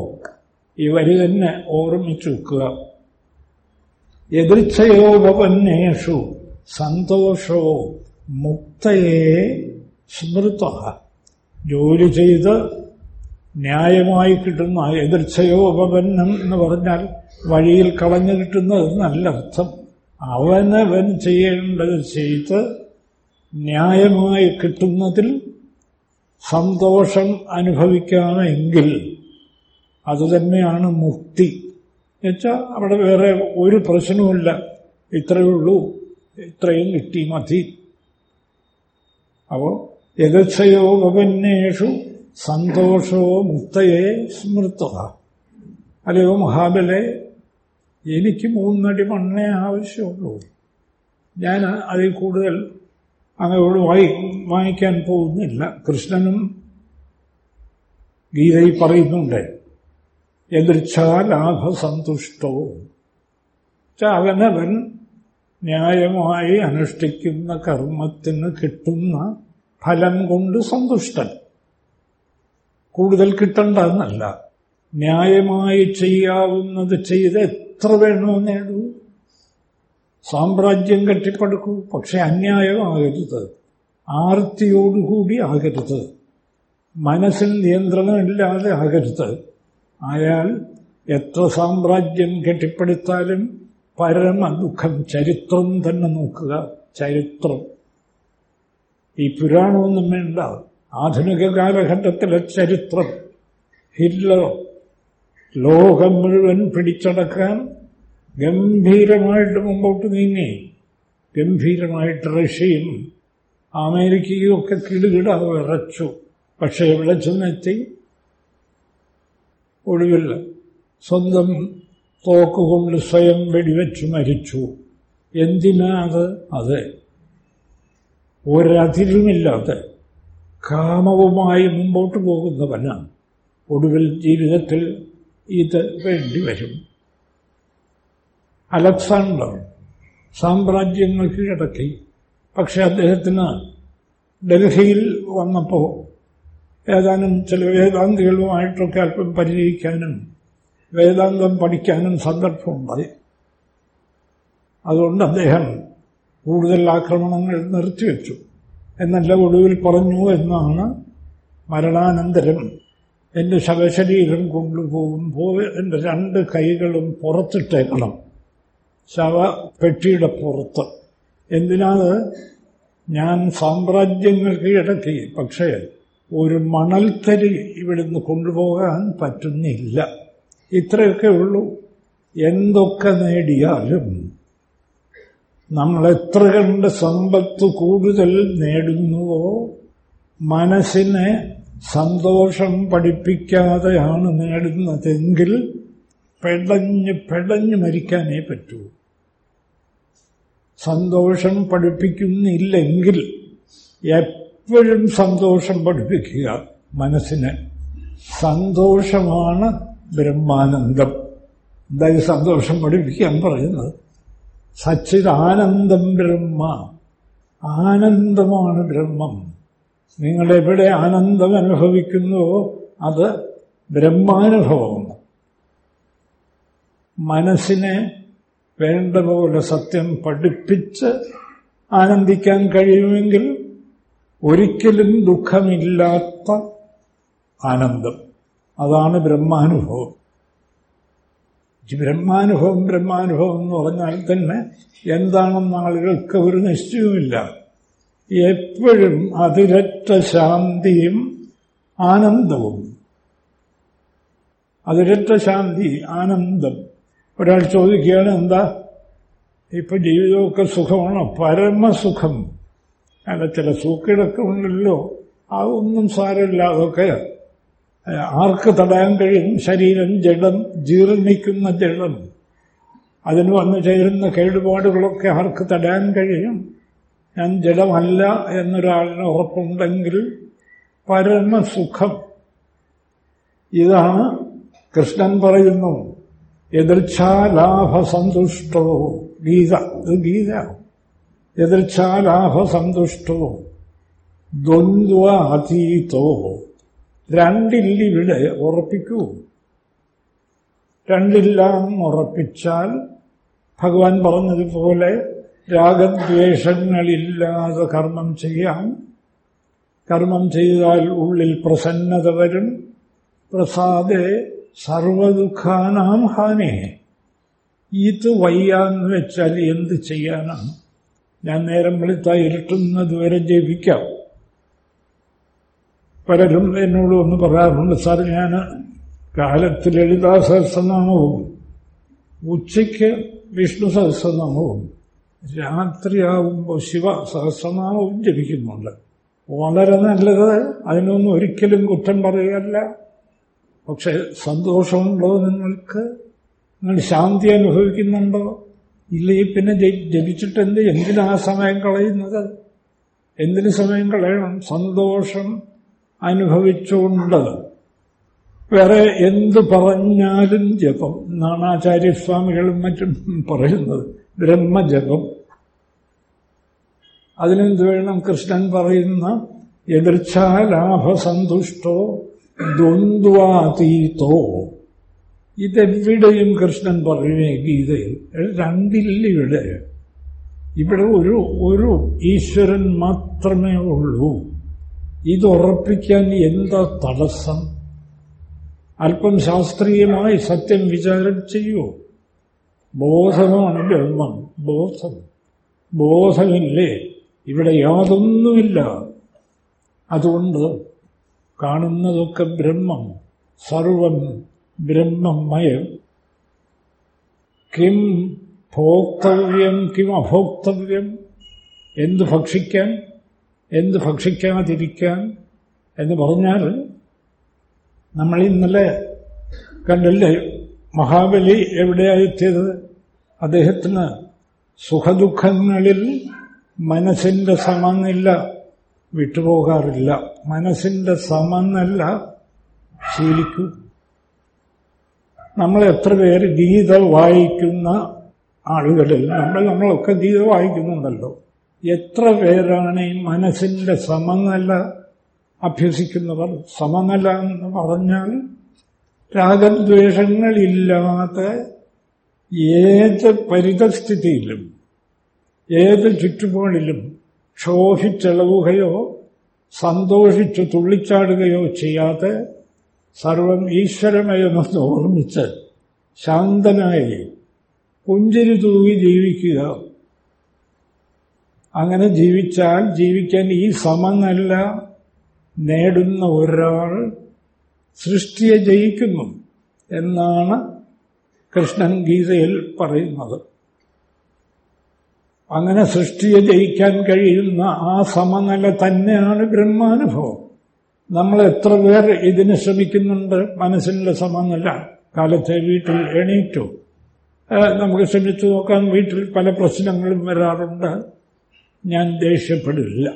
ഈ വരി തന്നെ ഓർമ്മിച്ചു വെക്കുക എതിർച്ചയോപന്നേഷു സന്തോഷോ മുക്തയെ സ്മൃത ജോലി ചെയ്ത് ന്യായമായി കിട്ടുന്ന എതിർച്ചയോപന്നം എന്ന് പറഞ്ഞാൽ വഴിയിൽ കളഞ്ഞു കിട്ടുന്നത് നല്ല അർത്ഥം. അവനവൻ ചെയ്യേണ്ടത് ചെയ്ത് ന്യായമായി കിട്ടുന്നതിൽ സന്തോഷം അനുഭവിക്കാമെങ്കിൽ അതുതന്നെയാണ് മുക്തി. എന്നുവെച്ചാൽ അവിടെ വേറെ ഒരു പ്രശ്നവുമില്ല. ഇത്രയേ ഉള്ളൂ. ഇത്രയും കിട്ടി മതി. അപ്പോ വപന്നേഷു സന്തോഷോ മുക്തയെ സ്മൃത അല്ലയോ മഹാബലെ എനിക്ക് മൂന്നടി മണ്ണേ ആവശ്യമുള്ളൂ. ഞാൻ അതിൽ കൂടുതൽ അങ്ങയോട് വായി വാങ്ങിക്കാൻ പോകുന്നില്ല. കൃഷ്ണനും ഗീതയിൽ പറയുന്നുണ്ട് എതിർച്ചാലാഭസന്തുഷ്ടോ. അവനവൻ ന്യായമായി അനുഷ്ഠിക്കുന്ന കർമ്മത്തിന് കിട്ടുന്ന ഫലം കൊണ്ട് സന്തുഷ്ടൻ. കൂടുതൽ കിട്ടണ്ടെന്നല്ല ന്യായമായി ചെയ്യാവുന്നത് ചെയ്ത് എത്ര വേണോ നേടൂ സാമ്രാജ്യം കെട്ടിപ്പടുക്കൂ പക്ഷെ അന്യായമാകരുത്. ആർത്തിയോടുകൂടി ആകരുത്. മനസ്സിൽ നിയന്ത്രണമില്ലാതെ ആകരുത്. ആയാൽ എത്ര സാമ്രാജ്യം കെട്ടിപ്പടുത്താലും പരമ ദുഃഖം ചരിത്രം തന്നെ നോക്കുക. ചരിത്രം. ഈ പുരാണമൊന്നും ഉണ്ടാവും. ആധുനിക കാലഘട്ടത്തിലെ ചരിത്രം ഹിറ്റ്ലർ ലോകം മുഴുവൻ പിടിച്ചടക്കാൻ ഗംഭീരമായിട്ട് മുമ്പോട്ട് നീങ്ങി. ഗംഭീരമായിട്ട് റഷ്യയും അമേരിക്കയും ഒക്കെ കിടുകിട വിറച്ചു. പക്ഷേ എവിടെ ചെന്നെത്തി? ഒടുവിൽ സ്വന്തം തോക്കുകൊണ്ട് സ്വയം വെടിവെച്ചു മരിച്ചു. എന്തിനാ അത്? അതെ ഒരതിരുമില്ലാതെ കാമവുമായി മുമ്പോട്ട് പോകുന്നവനാണ്. ഒടുവിൽ ജീവിതത്തിൽ ഇത് വേണ്ടിവരും. അലക്സാണ്ടർ സാമ്രാജ്യങ്ങൾ കീഴടക്കി പക്ഷെ അദ്ദേഹത്തിന് ഡൽഹിയിൽ വന്നപ്പോൾ ഏതാനും ചില വേദാന്തികളുമായിട്ടൊക്കെ അല്പം പരിചയിക്കാനും വേദാന്തം പഠിക്കാനും സന്ദർഭമുണ്ടായി. അതുകൊണ്ട് അദ്ദേഹം കൂടുതൽ ആക്രമണങ്ങൾ നിർത്തിവെച്ചു. എന്നല്ല ഒടുവിൽ പറഞ്ഞു എന്നാണ് മരണാനന്തരം എന്റെ ശവശരീരം കൊണ്ടുപോകുമ്പോൾ എന്റെ രണ്ട് കൈകളും പുറത്തിട്ടേക്കണം. ശവ പെട്ടിയുടെ പുറത്ത്. എന്തിനാത് ഞാൻ സാമ്രാജ്യങ്ങൾ കീഴടക്കി പക്ഷേ ഒരു മണൽത്തരി ഇവിടുന്ന് കൊണ്ടുപോകാൻ പറ്റുന്നില്ല. ഇത്രയൊക്കെ ഉള്ളൂ. എന്തൊക്കെ നേടിയാലും നമ്മൾ എത്ര കണ്ട് സമ്പത്ത് കൂടുതൽ നേടുന്നുവോ മനസ്സിനെ സന്തോഷം പഠിപ്പിക്കാതെയാണ് നേടുന്നതെങ്കിൽ പെടഞ്ഞ് പെടഞ്ഞ് മരിക്കാനേ പറ്റൂ. സന്തോഷം പഠിപ്പിക്കുന്നില്ലെങ്കിൽ എപ്പോഴും സന്തോഷം പഠിപ്പിക്കുക മനസ്സിന്. സന്തോഷമാണ് ബ്രഹ്മാനന്ദം. എന്തായാലും സന്തോഷം പഠിപ്പിക്കാൻ പറയുന്നത്? സച്ചിദാനന്ദം ബ്രഹ്മ. ആനന്ദമാണ് ബ്രഹ്മം. നിങ്ങൾ എവിടെ ആനന്ദം അനുഭവിക്കുന്നുവോ അത് ബ്രഹ്മാനുഭവമാണ്. മനസ്സിനെ വേണ്ട പോലെ സത്യം പഠിപ്പിച്ച് ആനന്ദിക്കാൻ കഴിയുമെങ്കിൽ ഒരിക്കലും ദുഃഖമില്ലാത്ത ആനന്ദം. അതാണ് ബ്രഹ്മാനുഭവം. ബ്രഹ്മാനുഭവം ബ്രഹ്മാനുഭവം എന്ന് പറഞ്ഞാൽ തന്നെ എന്താണെന്ന് ആളുകൾക്ക് ഒരു നിശ്ചയവുമില്ല. എപ്പോഴും അതിരറ്റ ശാന്തിയും ആനന്ദവും. അതിരറ്റ ശാന്തി ആനന്ദം. ഒരാൾ ചോദിക്കുകയാണ് എന്താ? ഇപ്പൊ ജീവിതമൊക്കെ സുഖമാണോ? പരമസുഖം. അല്ല ചില സൂക്കേടൊക്കെ ഉണ്ടല്ലോ. അതൊന്നും സാരമില്ല. അതൊക്കെ ആർക്ക് തടയാൻ കഴിയും? ശരീരം ജഡം ജീർണിക്കുന്ന ജഡം. അതിന് വന്നു ചേരുന്ന കേടുപാടുകളൊക്കെ ആർക്ക് തടയാൻ കഴിയും? ഞാൻ ജഡമല്ല എന്നൊരാളിന് ഉറപ്പുണ്ടെങ്കിൽ പരമസുഖം. ഇതാണ് കൃഷ്ണൻ പറയുന്നു. എതിർച്ഛാലാഭസന്തുഷ്ടോ ഗീത ഇത് ഗീത. എതിർച്ഛാലാഭസന്തുഷ്ടോ ദ്വന്ദ്വ അതീതോ രണ്ടില്ലിവിടെ ഉറപ്പിക്കൂ. രണ്ടില്ലാം ഉറപ്പിച്ചാൽ ഭഗവാൻ പറഞ്ഞതുപോലെ രാഗദ്വേഷങ്ങളില്ലാതെ കർമ്മം ചെയ്യാം. കർമ്മം ചെയ്താൽ ഉള്ളിൽ പ്രസന്നത വരും. പ്രസാദേ സർവദുഃഖാനാം ഹാനേ. ഇത് വയ്യാന്ന് വെച്ചാൽ എന്ത് ചെയ്യാനാണ്? ഞാൻ നേരം വെളുത്ത ഇരുട്ടുന്നതുവരെ ജപിക്കാം. പലരും എന്നോട് ഒന്ന് പറയാറുണ്ട് സാർ ഞാൻ കാലത്തിൽ ലളിതാ സഹസ്രനാമവും ഉച്ചയ്ക്ക് വിഷ്ണു സഹസ്രനാമവും രാത്രിയാവുമ്പോൾ ശിവ സഹസ്രനാമവും ജപിക്കുന്നുണ്ട്. വളരെ നല്ലത് അതിനൊന്നും ഒരിക്കലും കുറ്റം പറയുകയല്ല പക്ഷെ സന്തോഷമുണ്ടോ നിങ്ങൾക്ക്? നിങ്ങൾ ശാന്തി അനുഭവിക്കുന്നുണ്ടോ? ഇല്ലെങ്കിൽ പിന്നെ ജപിച്ചിട്ട് എന്ത് എന്തിനാ സമയം കളയുന്നത്? എന്തിനു സമയം കളയണം? സന്തോഷം അനുഭവിച്ചുകൊണ്ട് വേറെ എന്തു പറഞ്ഞാലും ജപം. എന്നാണ് ആചാര്യസ്വാമികളും മറ്റും പറയുന്നത് ബ്രഹ്മജപം. അതിനെന്ത് വേണം കൃഷ്ണൻ പറയുന്ന? എതിർച്ഛാലാഭസന്തുഷ്ടോ ദ്വന്ദ്വാതീതോ. ഇതെവിടെയും കൃഷ്ണൻ പറയുന്നേ ഗീതയിൽ. രണ്ടില്ലിവിടെ ഇവിടെ ഒരു ഒരു ഈശ്വരൻ മാത്രമേ ഉള്ളൂ. ഇതുറപ്പിക്കാൻ എന്താ തടസ്സം? അല്പം ശാസ്ത്രീയമായി സത്യം വിചാരം ചെയ്യൂ. ബോധമാണ് ബ്രഹ്മം ബോധം. ബോധമില്ലേ? ഇവിടെ യാതൊന്നുമില്ല. അതുകൊണ്ട് കാണുന്നതൊക്കെ ബ്രഹ്മം സർവം ബ്രഹ്മമയം. കിം ഭോക്തവ്യം കിം അഭോക്തവ്യം എന്ത് ഭക്ഷിക്കാൻ? എന്ത് ഭക്ഷിക്കാതിരിക്കാൻ എന്ന് പറഞ്ഞാൽ നമ്മൾ ഇന്നലെ കണ്ടില്ലേ മഹാബലി എവിടെയായെത്തിയത്? അദ്ദേഹത്തിന് സുഖദുഃഖങ്ങളിൽ മനസ്സിന്റെ സമനില വിട്ടുപോകാറില്ല. മനസ്സിന്റെ സമനില ശീലിക്കൂ. നമ്മൾ എത്ര പേര് ഗീത വായിക്കുന്ന ആളുകളിൽ നമ്മൾ നമ്മളൊക്കെ ഗീത വായിക്കുന്നുണ്ടല്ലോ. എത്ര പേരാണ് ഈ മനസ്സിന്റെ സമനില അഭ്യസിക്കുന്നവർ? സമനില എന്ന് പറഞ്ഞാൽ രാഗദ്വേഷങ്ങളില്ലാത്ത ഏത് പരിതസ്ഥിതിയിലും ഏത് ചുറ്റുപാടിലും ക്ഷോഭിച്ചളവുകയോ സന്തോഷിച്ചു തുള്ളിച്ചാടുകയോ ചെയ്യാതെ സർവം ഈശ്വരമയമെന്ന് ഓർമ്മിച്ച് ശാന്തനായി പുഞ്ചിരി തൂകി ജീവിക്കുക. അങ്ങനെ ജീവിച്ചാൽ ജീവിക്കാൻ ഈ സമനല്ല നേടുന്ന ഒരാൾ സൃഷ്ടിയെ ജയിക്കുന്നു എന്നാണ് കൃഷ്ണൻ ഗീതയിൽ പറയുന്നത്. അങ്ങനെ സൃഷ്ടിയെ ജയിക്കാൻ കഴിയുന്ന ആ സമനില തന്നെയാണ് ബ്രഹ്മാനുഭവം. നമ്മൾ എത്ര പേർ ഇതിന് ശ്രമിക്കുന്നുണ്ട്? മനസ്സിന്റെ സമനില കാലത്തെ വീട്ടിൽ എണീറ്റു. നമുക്ക് ശ്രമിച്ചു നോക്കാൻ വീട്ടിൽ പല പ്രശ്നങ്ങളും വരാറുണ്ട്. ഞാൻ ദേഷ്യപ്പെടില്ല.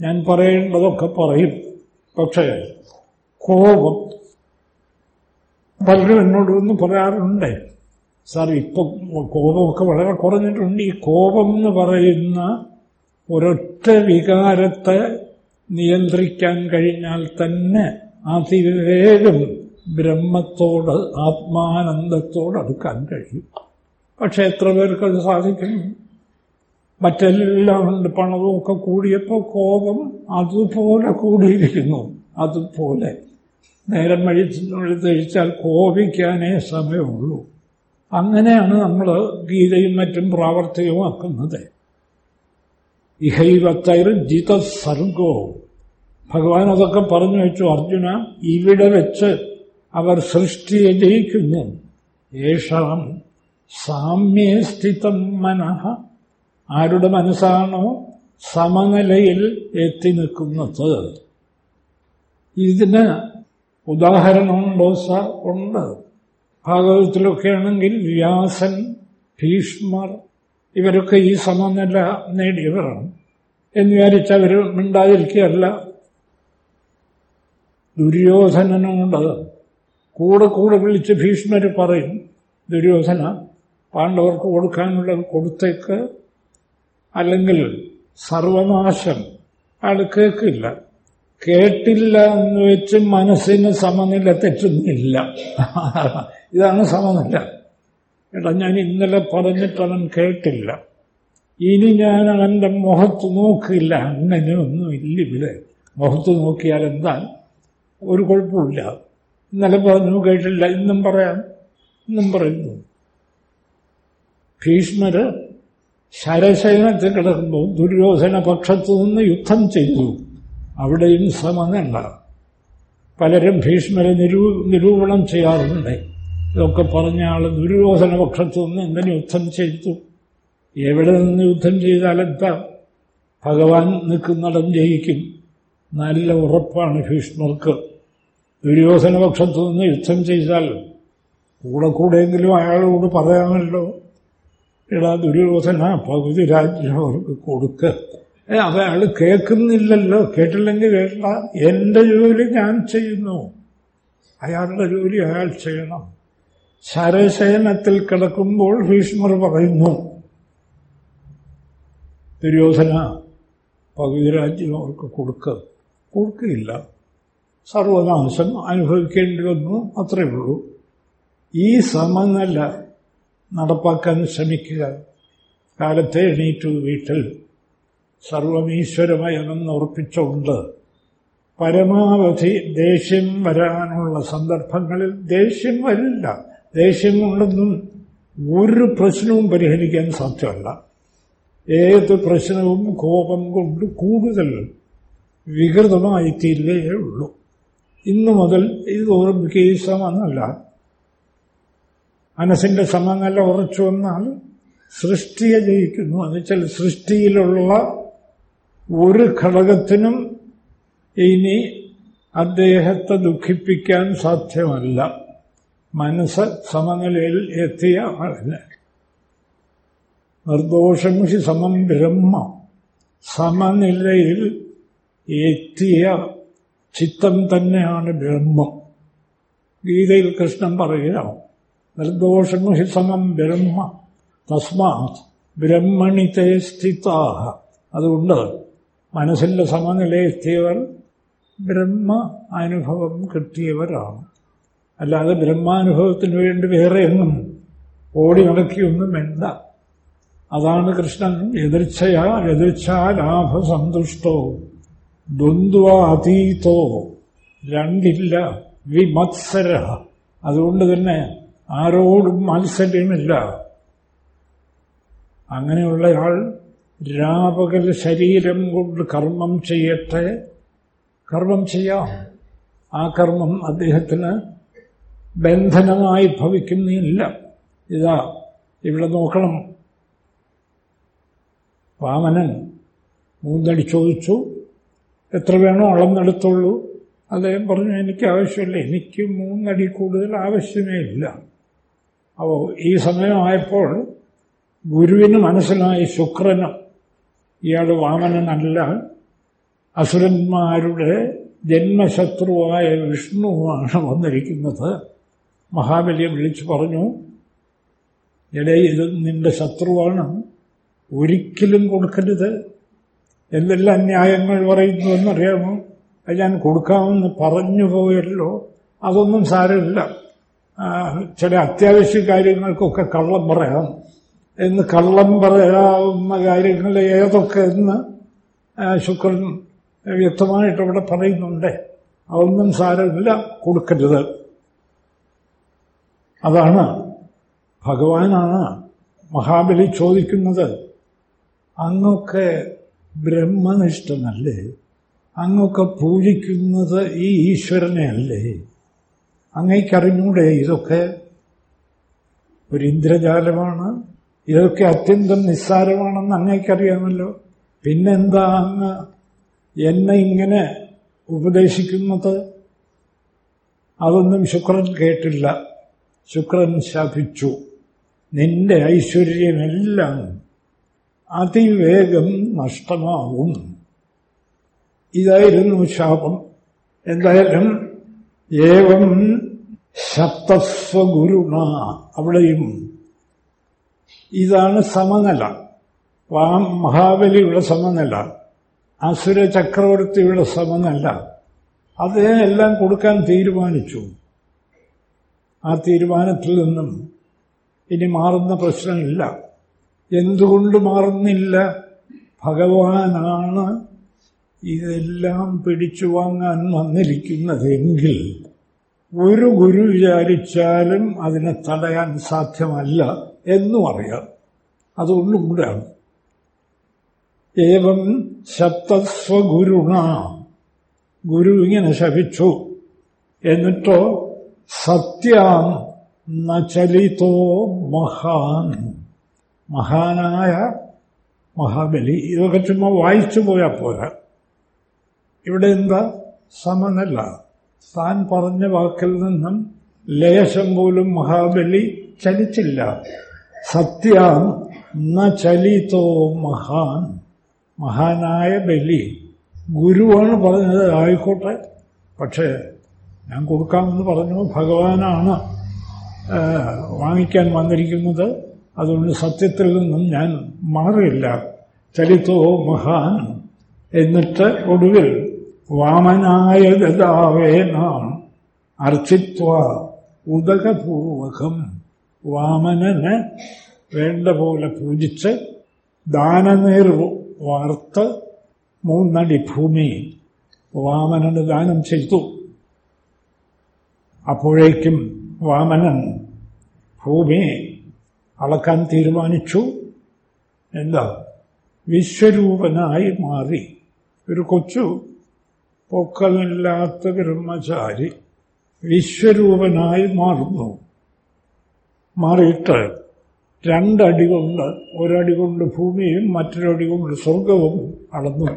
ഞാൻ പറയേണ്ടതൊക്കെ പറയും. പക്ഷേ കോപം പലരും എന്നോട് ഒന്ന് പറയാറുണ്ട്. സാർ ഇപ്പം കോപമൊക്കെ വളരെ കുറഞ്ഞിട്ടുണ്ട്. ഈ കോപം എന്ന് പറയുന്ന ഒരൊറ്റ വികാരത്തെ നിയന്ത്രിക്കാൻ കഴിഞ്ഞാൽ തന്നെ അതിവേഗം ബ്രഹ്മത്തോട് ആത്മാനന്ദത്തോട് അടുക്കാൻ കഴിയും. പക്ഷെ എത്ര പേർക്ക് അത് സാധിക്കും? മറ്റെല്ലാം ഉണ്ട് പണവും ഒക്കെ കൂടിയപ്പോൾ കോപം അതുപോലെ കൂടിയിരിക്കുന്നു. അതുപോലെ. നേരം വഴി തെഴിച്ചാൽ കോപിക്കാനേ സമയമുള്ളൂ. അങ്ങനെയാണ് നമ്മൾ ഗീതയും മറ്റും പ്രാവർത്തികമാക്കുന്നത് ഇഹൈവത്തൈർ ജിത സർഗോ. ഭഗവാൻ അതൊക്കെ പറഞ്ഞു വെച്ചു അർജുന ഇവിടെ വെച്ച് അവർ സൃഷ്ടിയെ ജയിക്കുന്നു. യേഷാം സാമ്യേ സ്ഥിതം മനഃ ആരുടെ മനസ്സാണോ സമനിലയിൽ എത്തി നിൽക്കുന്നത്. ഇതിന് ഉദാഹരണമുണ്ടോ സാർ? ഉണ്ട്. ഭാഗവതത്തിലൊക്കെ ആണെങ്കിൽ വ്യാസൻ ഭീഷ്മർ ഇവരൊക്കെ ഈ സമനില നേടിയവരാണ്. എന്ന് വിചാരിച്ച് അവർ മിണ്ടാതിരിക്കുകയല്ല. ദുര്യോധനനോട് കൂടെ കൂടെ വിളിച്ച് ഭീഷ്മർ പറയും ദുര്യോധന പാണ്ഡവർക്ക് കൊടുക്കാനുള്ള കൊടുത്തേക്ക് അല്ലെങ്കിൽ സർവനാശം. അയാൾ കേൾക്കില്ല. കേട്ടില്ല എന്ന് വെച്ച് മനസ്സിന് സമനില തെറ്റുന്നില്ല. ഇതാണ് സമനില. എടാ ഞാൻ ഇന്നലെ പറഞ്ഞിട്ട് അവൻ കേട്ടില്ല. ഇനി ഞാൻ അവന്റെ മുഖത്ത് നോക്കില്ല. അങ്ങനെയൊന്നും ഇല്ല ഇവിടെ. മുഖത്ത് നോക്കിയാൽ എന്താ? ഒരു കുഴപ്പമില്ല ഇന്നലെ പറഞ്ഞു കേട്ടില്ല. ഇന്നും പറയാം. ഇന്നും പറയുന്നു. ഭീഷ്മര് ശരശയനത്തിൽ കിടക്കുമ്പോൾ ദുര്യോധന പക്ഷത്തു നിന്ന് യുദ്ധം ചെയ്തു. അവിടെയും സമനല്ല പലരും ഭീഷ്മരെ നിരൂ നിരൂപണം ചെയ്യാറുണ്ട്. ഇതൊക്കെ പറഞ്ഞ ആൾ ദുര്യോധന പക്ഷത്തു നിന്ന് എന്തിനു യുദ്ധം ചെയ്തു? എവിടെ നിന്ന് യുദ്ധം ചെയ്താലെന്താ ഭഗവാൻ നിൽക്കുന്നിടം ജയിക്കും. നല്ല ഉറപ്പാണ് ഭീഷ്മർക്ക്. ദുര്യോധന പക്ഷത്തു നിന്ന് യുദ്ധം ചെയ്താൽ കൂടെ കൂടെയെങ്കിലും അയാളോട് പറയാമല്ലോ. എടാ ദുര്യോധന പകുതി രാജ്യം അവർക്ക് കൊടുക്ക. അതയാൾ കേൾക്കുന്നില്ലല്ലോ. കേട്ടില്ലെങ്കിൽ കേട്ട എന്റെ ജോലി ഞാൻ ചെയ്യുന്നു. അയാളുടെ ജോലി അയാൾ ചെയ്യണം. ശരശയനത്തിൽ കിടക്കുമ്പോൾ ഭീഷ്മർ പറയുന്നു ദുര്യോധന പകുതി രാജ്യം അവർക്ക് കൊടുക്ക. കൊടുക്കില്ല. സർവനാശം അനുഭവിക്കേണ്ടി വന്നു. അത്രയേ ഉള്ളൂ. ഈ സമനില നടപ്പാക്കാൻ ശ്രമിക്കുക. കാലത്തെ എണീറ്റു വീട്ടിൽ സർവമീശ്വരമയമെന്ന് ഉറപ്പിച്ചുകൊണ്ട് പരമാവധി ദേഷ്യം വരാനുള്ള സന്ദർഭങ്ങളിൽ ദേഷ്യം വരില്ല. ദേഷ്യം കൊണ്ടൊന്നും ഒരു പ്രശ്നവും പരിഹരിക്കാൻ സാധ്യമല്ല. ഏത് പ്രശ്നവും കോപം കൊണ്ട് കൂടുതൽ വികൃതമായി തീരുകയേ ഉള്ളൂ. ഇന്നു മുതൽ ഇത് ഓർമ്മിക്കുക ഈ മനസ്സിന്റെ സമനില ഉറച്ചു വന്നാൽ സൃഷ്ടിയെ ജയിക്കുന്നു. എന്നുവെച്ചാൽ സൃഷ്ടിയിലുള്ള ഒരു ഘടകത്തിനും ഇനി അദ്ദേഹത്തെ ദുഃഖിപ്പിക്കാൻ സാധ്യമല്ല. മനസ്സ് സമനിലയിൽ എത്തിയ ആളിന് നിർദോഷം സമം ബ്രഹ്മ സമനിലയിൽ എത്തിയ ചിത്തം തന്നെയാണ് ബ്രഹ്മം. ഗീതയിൽ കൃഷ്ണൻ പറയുകയാണ് നിർദോഷം ഹി സമം ബ്രഹ്മ തസ്മാത് ബ്രഹ്മണി തേ സ്ഥിതാഹ അതുകൊണ്ട് മനസ്സിന്റെ സമനിലയെത്തിയവർ ബ്രഹ്മ അനുഭവം കിട്ടിയവരാണ്. അല്ലാതെ ബ്രഹ്മാനുഭവത്തിന് വേണ്ടി വേറെ ഒന്നും ഓടി നടക്കിയൊന്നും വേണ്ട. അതാണ് കൃഷ്ണൻ എതിർച്ചയാ എതിർച്ഛാ ലാഭസന്തുഷ്ടോ? ദ്വന്ദ്വാതീതോ രണ്ടില്ല വിമത്സര. അതുകൊണ്ട് തന്നെ ആരോടും മാത്സര്യമില്ല അങ്ങനെയുള്ളയാൾ രാപകൽ ശരീരം കൊണ്ട് കർമ്മം ചെയ്യട്ടെ. കർമ്മം ചെയ്യാം. ആ കർമ്മം അദ്ദേഹത്തിന് ബന്ധനമായി ഭവിക്കുന്നില്ല. ഇതാ ഇവിടെ നോക്കണം. വാമനൻ മൂന്നടി ചോദിച്ചു എത്ര വേണോ അളന്നെടുത്തുള്ളൂ അദ്ദേഹം പറഞ്ഞു എനിക്ക് ആവശ്യമില്ല. എനിക്ക് മൂന്നടി കൂടുതൽ ആവശ്യമേ ഇല്ല. അപ്പോൾ ഈ സമയമായപ്പോൾ ഗുരുവിന് മനസ്സിലായി ശുക്രന് ഇയാൾ വാമനനല്ല. അസുരന്മാരുടെ ജന്മശത്രുവായ വിഷ്ണുവാണ് വന്നിരിക്കുന്നത്. മഹാബലിയെ വിളിച്ചു പറഞ്ഞു എടേ ഇത് നിന്റെ ശത്രുവാണ്. ഒരിക്കലും കൊടുക്കരുത്. എന്തെല്ലാം ന്യായങ്ങൾ പറയുന്നു എന്നറിയാമോ? അത് ഞാൻ കൊടുക്കാമെന്ന് പറഞ്ഞു പോയല്ലോ. അതൊന്നും സാരമില്ല. ചില അത്യാവശ്യ കാര്യങ്ങൾക്കൊക്കെ കള്ളം പറയാം. എന്ന് കള്ളം പറയാവുന്ന കാര്യങ്ങൾ ഏതൊക്കെ എന്ന് ശുക്രൻ വ്യക്തമായിട്ട് അവിടെ പറയുന്നുണ്ട്. അതൊന്നും സാരമില്ല കൊടുക്കരുത്. അതാണ് ഭഗവാനാണ് മഹാബലി ചോദിക്കുന്നത്. അങ്ങൊക്കെ ബ്രഹ്മനിഷ്ഠനല്ലേ? അങ്ങൊക്കെ പൂജിക്കുന്നത് ഈ ഈശ്വരനെ അല്ലേ? അങ്ങേക്കറിഞ്ഞൂടെ ഇതൊക്കെ? ഒരു ഇന്ദ്രജാലമാണ്. ഇതൊക്കെ അത്യന്തം നിസ്സാരമാണെന്ന് അങ്ങേക്കറിയാമല്ലോ. പിന്നെന്താ അങ്ങ് എന്നെ ഇങ്ങനെ ഉപദേശിക്കുന്നത്? അതൊന്നും ശുക്രൻ കേട്ടില്ല. ശുക്രൻ ശപിച്ചു. നിന്റെ ഐശ്വര്യമെല്ലാം അതിവേഗം നഷ്ടമാവും. ഇതായിരുന്നു ശാപം. എന്തായാലും ഏവം ശബ്ദസ്വഗുരുണ അവിടെയും. ഇതാണ് സമനില. വാം മഹാബലിയുടെ സമനില. അസുര ചക്രവർത്തിയുടെ സമനില. അദ്ദേഹം എല്ലാം കൊടുക്കാൻ തീരുമാനിച്ചു. ആ തീരുമാനത്തിൽ നിന്നും ഇനി മാറുന്ന പ്രശ്നമില്ല. എന്തുകൊണ്ട് മാറുന്നില്ല? ഭഗവാനാണ് ഇതെല്ലാം പിടിച്ചു വാങ്ങാൻ വന്നിരിക്കുന്നതെങ്കിൽ ഒരു ഗുരു വിചാരിച്ചാലും അതിനെ തടയാൻ സാധ്യമല്ല എന്നും അറിയാം. അതുകൊണ്ടും കൂടെയാണ്. ഏവം ശബ്ദസ്വഗുരുണ. ഗുരു ഇങ്ങനെ ശപിച്ചു. എന്നിട്ടോ സത്യാം നചലിതോ മഹാൻ. മഹാനായ മഹാബലി. ഇതൊക്കെ ചുമ്മാ വായിച്ചു പോയാൽ പോരാ. ഇവിടെ എന്താ? സമനല്ല. താൻ പറഞ്ഞ വാക്കിൽ നിന്നും ലേശം പോലും മഹാബലി ചലിച്ചില്ല. സത്യം ന ചലിതോ മഹാൻ. മഹാനായ ബലി. ഗുരുവാണ് പറഞ്ഞത് ആയിക്കോട്ടെ. പക്ഷേ ഞാൻ കൊടുക്കാമെന്ന് പറഞ്ഞു. ഭഗവാനാണ് വാങ്ങിക്കാൻ വന്നിരിക്കുന്നത്. അതുകൊണ്ട് സത്യത്തിൽ നിന്നും ഞാൻ മാറില്ല ചലിതോ മഹാൻ. എന്നിട്ട് ഒടുവിൽ വാമനായ അർച്ചിത്വ ഉദകപൂർവകം വാമനന് വേണ്ട പോലെ പൂജിച്ച് ദാനനീർ വാർത്ത് മൂന്നടി ഭൂമി വാമനന് ദാനം ചെയ്തു. അപ്പോഴേക്കും വാമനൻ ഭൂമി അളക്കാൻ തീരുമാനിച്ചു. എന്താ? വിശ്വരൂപനായി മാറി. ഒരു കൊച്ചു പൊക്കമില്ലാത്ത ബ്രഹ്മചാരി വിശ്വരൂപനായി മാറുന്നു. മാറിയിട്ട് രണ്ടടി കൊണ്ട് ഒരടി കൊണ്ട് ഭൂമിയും മറ്റൊരടി കൊണ്ട് സ്വർഗവും അളന്നു.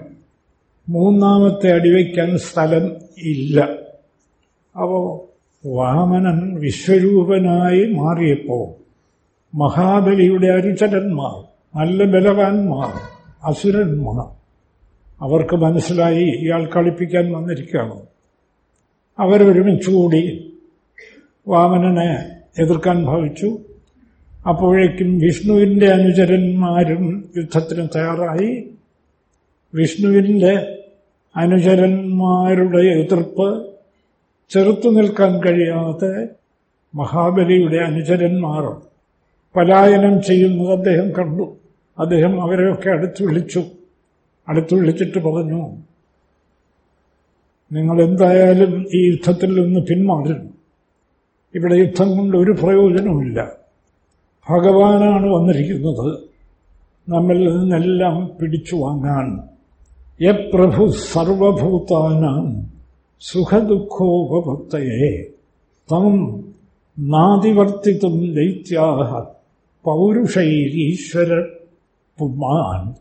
മൂന്നാമത്തെ അടി വയ്ക്കാൻ സ്ഥലം ഇല്ല. അപ്പോ വാമനൻ വിശ്വരൂപനായി മാറിയപ്പോ മഹാബലിയുടെ അനുചരന്മാർ നല്ല ബലവാന്മാർ അസുരന്മാർ അവർക്ക് മനസ്സിലായി ഇയാൾ കളിപ്പിക്കാൻ വന്നിരിക്കുകയാണ്. അവരൊരുമിച്ചുകൂടി വാമനനെ എതിർക്കാൻ ഭാവിച്ചു. അപ്പോഴേക്കും വിഷ്ണുവിന്റെ അനുചരന്മാരും യുദ്ധത്തിന് തയ്യാറായി. വിഷ്ണുവിന്റെ അനുചരന്മാരുടെ എതിർപ്പ് ചെറുത്തു നിൽക്കാൻ കഴിയാതെ മഹാബലിയുടെ അനുചരന്മാർ പലായനം ചെയ്യുന്നത് അദ്ദേഹം കണ്ടു. അദ്ദേഹം അവരെയൊക്കെ അടുത്ത് വിളിച്ചു. അടുത്ത് വിളിച്ചിട്ട് പറഞ്ഞു നിങ്ങൾ എന്തായാലും ഈ യുദ്ധത്തിൽ നിന്ന് പിന്മാറുന്നു ഇവിടെ യുദ്ധം കൊണ്ട് ഒരു പ്രയോജനവുമില്ല. ഭഗവാനാണ് വന്നിരിക്കുന്നത്. നമ്മിൽ നിന്നെല്ലാം പിടിച്ചു വാങ്ങാൻ. യപ്രഭു സർവഭൂതാനാം സുഖദുഃഖോപഭക്തയെ. തം നാതിവർത്തിത്തും ദൈത്യാഹ പൗരുഷൈരീശ്വര പുമാൻ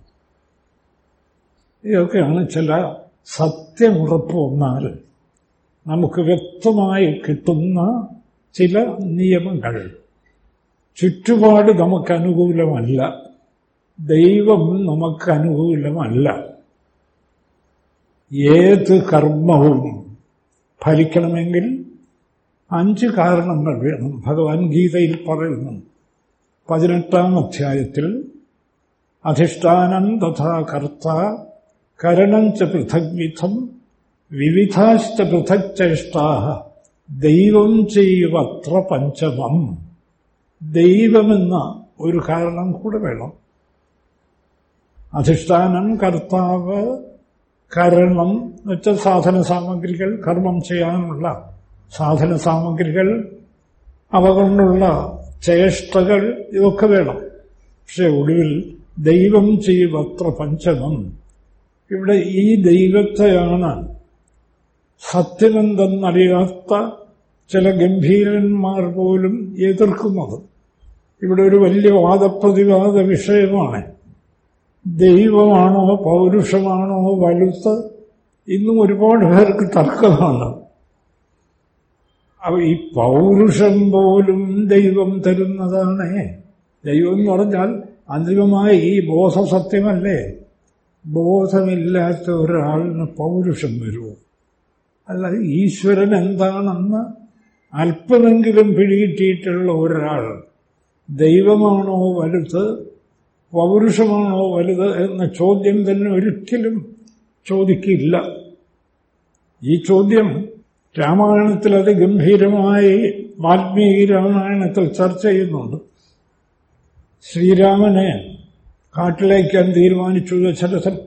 ഇതൊക്കെയാണ് ചില സത്യമുറപ്പ് വന്നാൽ നമുക്ക് വ്യക്തമായി കിട്ടുന്ന ചില നിയമങ്ങൾ. ചുറ്റുപാട് നമുക്ക് അനുകൂലമല്ല ദൈവം നമുക്ക് അനുകൂലമല്ല ഏത് കർമ്മവും ഫലിക്കണമെങ്കിൽ അഞ്ച് കാരണങ്ങൾ വേണം. ഭഗവാൻ ഗീതയിൽ പറയുന്നു. പതിനെട്ടാം അധ്യായത്തിൽ അധിഷ്ഠാനം തഥാ കർത്ത കരണം ച പൃഥഗ്വിധം വിവിധാശ്ച പൃഥക് ചേഷ്ടാ ദൈവം ചെയ്യുവത്ര പഞ്ചമം. ദൈവമെന്ന ഒരു കാരണം കൂടെ വേണം. അധിഷ്ഠാനം കർത്താവ് കരണം വെച്ച സാധന സാമഗ്രികൾ കർമ്മം ചെയ്യാനുള്ള സാധന സാമഗ്രികൾ അവ കൊണ്ടുള്ള ചേഷ്ടകൾ ഇതൊക്കെ വേണം. പക്ഷെ ഒടുവിൽ ദൈവം ചെയ്യുവത്ര പഞ്ചമം. ഇവിടെ ഈ ദൈവത്തെയാണ് സത്യമെന്തെന്നറിയാത്ത ചില ഗംഭീരന്മാർ പോലും എതിർക്കുന്നത്. ഇവിടെ ഒരു വലിയ വാദപ്രതിവാദ വിഷയമാണ്. ദൈവമാണോ പൗരുഷമാണോ വലുത്ത് ഇന്നും ഒരുപാട് പേർക്ക് തർക്കമാണ്. അപ്പൊ ഈ പൗരുഷം പോലും ദൈവം തരുന്നതാണ്. ദൈവം എന്ന് പറഞ്ഞാൽ അന്തിമമായ ഈ ബോധസത്യമല്ലേ? ബോധമില്ലാത്ത ഒരാളിന് പൗരുഷം വരുമോ? അല്ല ഈശ്വരൻ എന്താണെന്ന് അല്പമെങ്കിലും പിടികിട്ടിയിട്ടുള്ള ഒരാൾ ദൈവമാണോ വലുത് പൗരുഷമാണോ വലുത് എന്ന ചോദ്യം തന്നെ ഒരിക്കലും ചോദിക്കില്ല. ഈ ചോദ്യം രാമായണത്തിൽ അത് ഗംഭീരമായി വാൽമീകി രാമായണത്തിൽ ചർച്ച ചെയ്യുന്നുണ്ട്. ശ്രീരാമനെ കാട്ടിലേക്കാൻ തീരുമാനിച്ചു ദശരഥൻ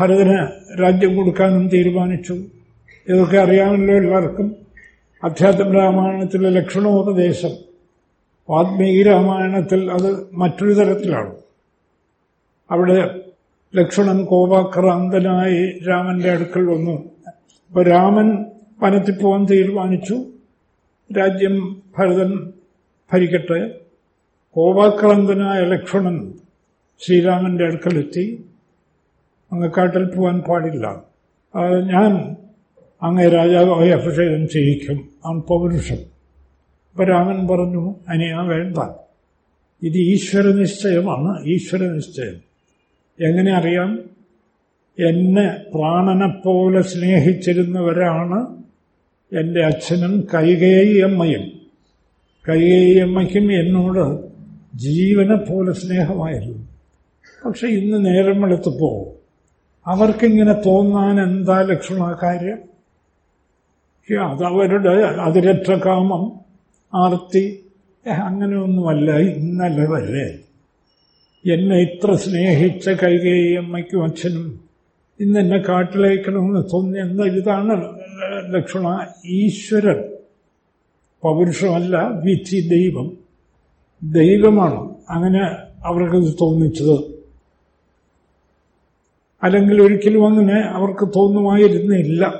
ഭരതന് രാജ്യം കൊടുക്കാനും തീരുമാനിച്ചു. ഇതൊക്കെ അറിയാമല്ലോ എല്ലാവർക്കും. അധ്യാത്മ രാമായണത്തിലെ ലക്ഷണോപദേശം. വാത്മീകി രാമായണത്തിൽ അത് മറ്റൊരു തരത്തിലാണ്. അവിടെ ലക്ഷ്മണൻ കോപാക്രാന്തനായി രാമന്റെ അടുക്കൽ വന്നു. അപ്പൊ രാമൻ വനത്തിൽ പോകാൻ തീരുമാനിച്ചു. രാജ്യം ഭരതൻ ഭരിക്കട്ടെ. കോപാക്രാന്തനായ ലക്ഷ്മണൻ ശ്രീരാമന്റെ അടുക്കലെത്തി. അങ്ങ് കാട്ടിൽ പോകാൻ പാടില്ല. ഞാൻ അങ്ങേ രാജാവായി അഭിഷേകം ചെയ്യിക്കും. ആ പൗരുഷം. അപ്പൊ രാമൻ പറഞ്ഞു അനിയാ വേണ്ട. ഇത് ഈശ്വര നിശ്ചയമാണ്. ഈശ്വര നിശ്ചയം. എങ്ങനെ അറിയാം? എന്നെ പ്രാണനെപ്പോലെ സ്നേഹിച്ചിരുന്നവരാണ് എന്റെ അച്ഛനും കൈകേയമ്മയും കൈകേയമ്മയ്ക്കും എന്നോട് ജീവനെപ്പോലെ പോലെ സ്നേഹമായിരുന്നു. പക്ഷെ ഇന്ന് നേരം വെളുത്തപ്പോ അവർക്കിങ്ങനെ തോന്നാൻ എന്താ ലക്ഷണ കാര്യം? അതവരുടെ അതിരറ്റ കാമം ആർത്തി അങ്ങനെയൊന്നുമല്ല ഇന്നലെ വരെ എന്നെ ഇത്ര സ്നേഹിച്ച കൈകേയമ്മയ്ക്കും അച്ഛനും ഇന്ന് എന്നെ കാട്ടിലേക്കണമെന്ന് തോന്നി എന്താ ഇതാണ് ലക്ഷണ? ഈശ്വരൻ. പൗരുഷമല്ല വിധി ദൈവം. ദൈവമാണ് അങ്ങനെ അവർക്കത് തോന്നിച്ചത്. അല്ലെങ്കിൽ ഒരിക്കലും അങ്ങനെ അവർക്ക് തോന്നുമായിരുന്നില്ല.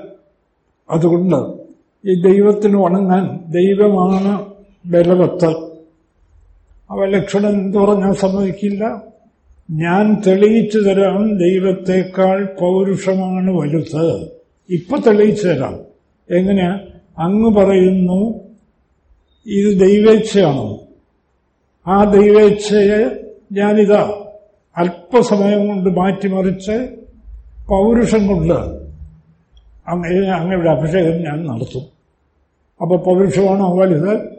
അതുകൊണ്ട് ഈ ദൈവത്തിന് വണങ്ങാൻ ദൈവമാണ് ബലവത്ത്. അവ ലക്ഷണം എന്ത് പറഞ്ഞാൽ സമ്മതിക്കില്ല. ഞാൻ തെളിയിച്ചു തരാം ദൈവത്തെക്കാൾ പൗരുഷമാണ് വലുത്. ഇപ്പൊ തെളിയിച്ചു തരാം. എങ്ങനെയാ? അങ്ങ് പറയുന്നു ഇത് ദൈവേച്ഛയാണ്. ആ ദൈവേച്ഛയെ ഞാനിതാ അല്പസമയം കൊണ്ട് മാറ്റിമറിച്ച് പൗരുഷം കൊണ്ട് അങ്ങനെ അങ്ങയുടെ അഭിഷേകം ഞാൻ നടത്തും. അപ്പൊ പൗരുഷമാണോ വലുത്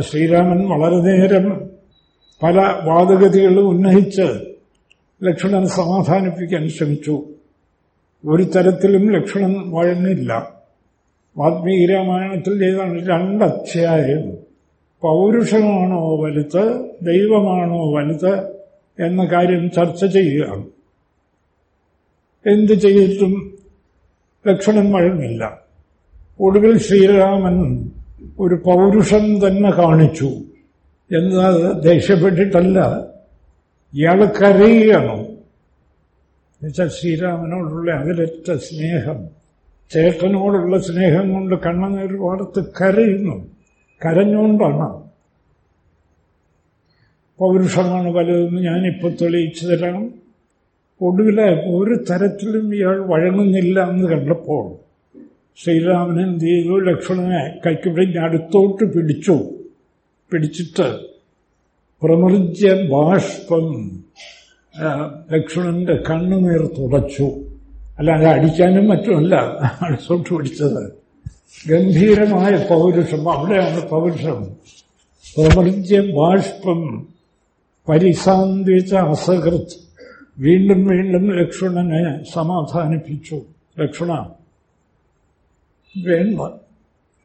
ശ്രീരാമൻ വളരെ നേരം പല വാദഗതികളും ഉന്നയിച്ച് ലക്ഷ്മണൻ സമാധാനിപ്പിക്കാൻ ശ്രമിച്ചു. ഒരു തരത്തിലും ലക്ഷ്മണൻ വഴങ്ങില്ല വാത്മീകരാമായണത്തിൽ രാമായണത്തിൽ ഏതാണ് രണ്ടധ്യായം? പൗരുഷമാണോ വലുത് ദൈവമാണോ വലുത് എന്ന കാര്യം ചർച്ച ചെയ്യുകയാണ്. എന്ത് ചെയ്തിട്ടും ലക്ഷണം വഴങ്ങില്ല ഒടുവിൽ ശ്രീരാമൻ ഒരു പൗരുഷം തന്നെ കാണിച്ചു എന്ന് ദേഷ്യപ്പെട്ടിട്ടല്ല. ഇയാൾ കരയുകയാണ്. എന്നുവെച്ചാൽ ശ്രീരാമനോടുള്ള അതിലറ്റ സ്നേഹം ചേട്ടനോടുള്ള സ്നേഹം കൊണ്ട് കണ്ണനീർ വാർത്ത് കരയുന്നു. കരഞ്ഞുകൊണ്ടാണ്. പൗരുഷമാണ് പലതെന്ന് ഞാനിപ്പോൾ തെളിയിച്ചു തരാം ഒടുവിലെ ഒരു തരത്തിലും ഇയാൾ വഴങ്ങുന്നില്ല എന്ന് കണ്ടപ്പോൾ ശ്രീരാമൻ എന്ത് ചെയ്തു? ലക്ഷ്മണനെ കൈക്കുപിടിഞ്ഞ് അടുത്തോട്ട് പിടിച്ചു. പിടിച്ചിട്ട് പ്രമൃജ്യ ബാഷ്പം ലക്ഷ്മണന്റെ കണ്ണുനീർ തുടച്ചു. അല്ലാതെ അടിക്കാനും മറ്റുമല്ല അടുത്തോട്ട് പിടിച്ചത്. ഗംഭീരമായ പൗരുഷം. അവിടെയാണ് പൗരുഷം. പ്രമൃജ്യ ബാഷ്പം പരിസാന്വിച്ച അസകൃത്. വീണ്ടും വീണ്ടും ലക്ഷ്മണനെ സമാധാനിപ്പിച്ചു. ലക്ഷ്മണ വേണ്ട.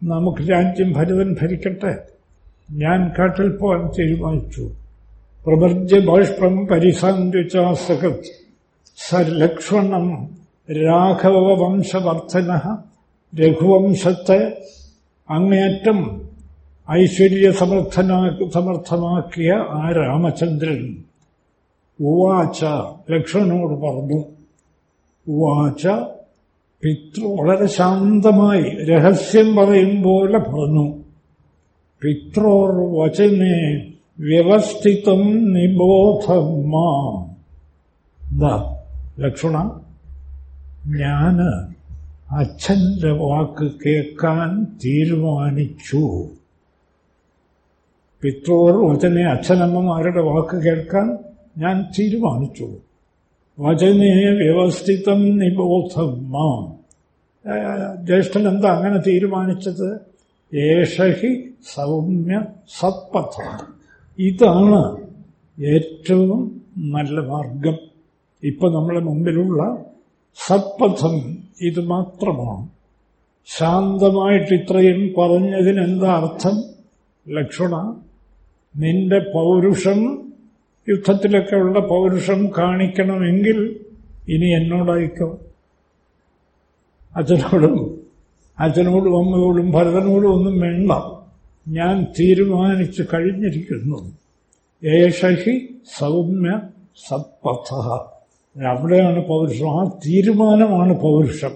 നമുക്ക് രാജ്യം ഭരതൻ ഭരിക്കട്ടെ. ഞാൻ കാട്ടിൽ പോകാൻ തീരുമാനിച്ചു. പ്രവർജ്യ ബാഷ്പം പരിസാന്വിച്ചാസകത് സലക്ഷ്മണം രാഘവ വംശവർദ്ധന രഘുവംശത്തെ അങ്ങേയറ്റം ഐശ്വര്യ സമർത്ഥനാ സമർത്ഥമാക്കിയ ആ രാമചന്ദ്രൻ ഉവാച്ച ലക്ഷ്മണനോട് പറഞ്ഞു ഉവാച്ച പിതൃ വളരെ ശാന്തമായി രഹസ്യം പറയും പോലെ പറഞ്ഞു. പിത്രോർ വചനെ വ്യവസ്ഥിതം നിബോധം മാം. എന്താ ലക്ഷണ ഞാൻ അച്ഛന്റെ വാക്ക് കേൾക്കാൻ തീരുമാനിച്ചു. പിത്രോർ വചനെ അച്ഛനമ്മമാരുടെ വാക്ക് കേൾക്കാൻ ഞാൻ തീരുമാനിച്ചു. വചനെ വ്യവസ്ഥിതം നിബോധം മാം ജ്യേഷ്ഠൻ എന്താ അങ്ങനെ തീരുമാനിച്ചത്? ഏഷഹി സൗമ്യ സത്പഥ. ഇതാണ് ഏറ്റവും നല്ല മാർഗം. ഇപ്പൊ നമ്മുടെ മുമ്പിലുള്ള സത്പഥം ഇത് മാത്രമാണ്. ശാന്തമായിട്ട് ഇത്രയും പറഞ്ഞതിനെന്താ അർത്ഥം? ലക്ഷണ നിന്റെ പൗരുഷം യുദ്ധത്തിലൊക്കെ ഉള്ള പൗരുഷം കാണിക്കണമെങ്കിൽ ഇനി എന്നോടായിക്കോ? അച്ഛനോടും അച്ഛനോടും അമ്മയോടും ഭരതനോടും ഒന്നും വേണ്ട. ഞാൻ തീരുമാനിച്ചു കഴിഞ്ഞിരിക്കുന്നു. ഏഷഹി സൗമ്യ സത്പഥ അവിടെയാണ് പൗരുഷം. ആ തീരുമാനമാണ് പൗരുഷം.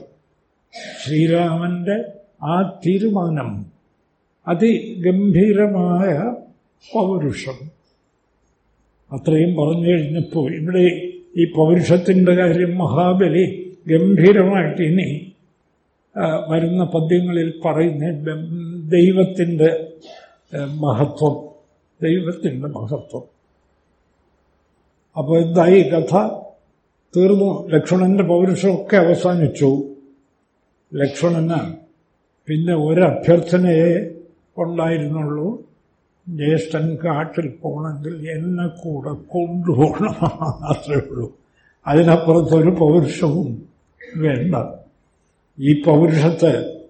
ശ്രീരാമന്റെ ആ തീരുമാനം അതിഗംഭീരമായ പൗരുഷം. അത്രയും പറഞ്ഞു കഴിഞ്ഞപ്പോൾ ഇവിടെ ഈ പൗരുഷത്തിന്റെ കാര്യം മഹാബലി ഗംഭീരമായിട്ട് ഇനി വരുന്ന പദ്യങ്ങളിൽ പറയുന്ന ദൈവത്തിന്റെ മഹത്വം. ദൈവത്തിന്റെ മഹത്വം. അപ്പോൾ എന്തായി കഥ? തീർന്നു. ലക്ഷ്മണന്റെ പൗരുഷമൊക്കെ അവസാനിച്ചു. ലക്ഷ്മണന് പിന്നെ ഒരഭ്യർത്ഥനയെ ഉണ്ടായിരുന്നുള്ളൂ. ജ്യേഷ്ഠൻ കാട്ടിൽ പോകണമെങ്കിൽ എന്നെ കൂടെ കൊണ്ടുപോകണം. അത്രേ ഉള്ളൂ. അതിനപ്പുറത്തൊരു പൗരുഷവും വേണ്ട. ഈ പൗരുഷത്തെ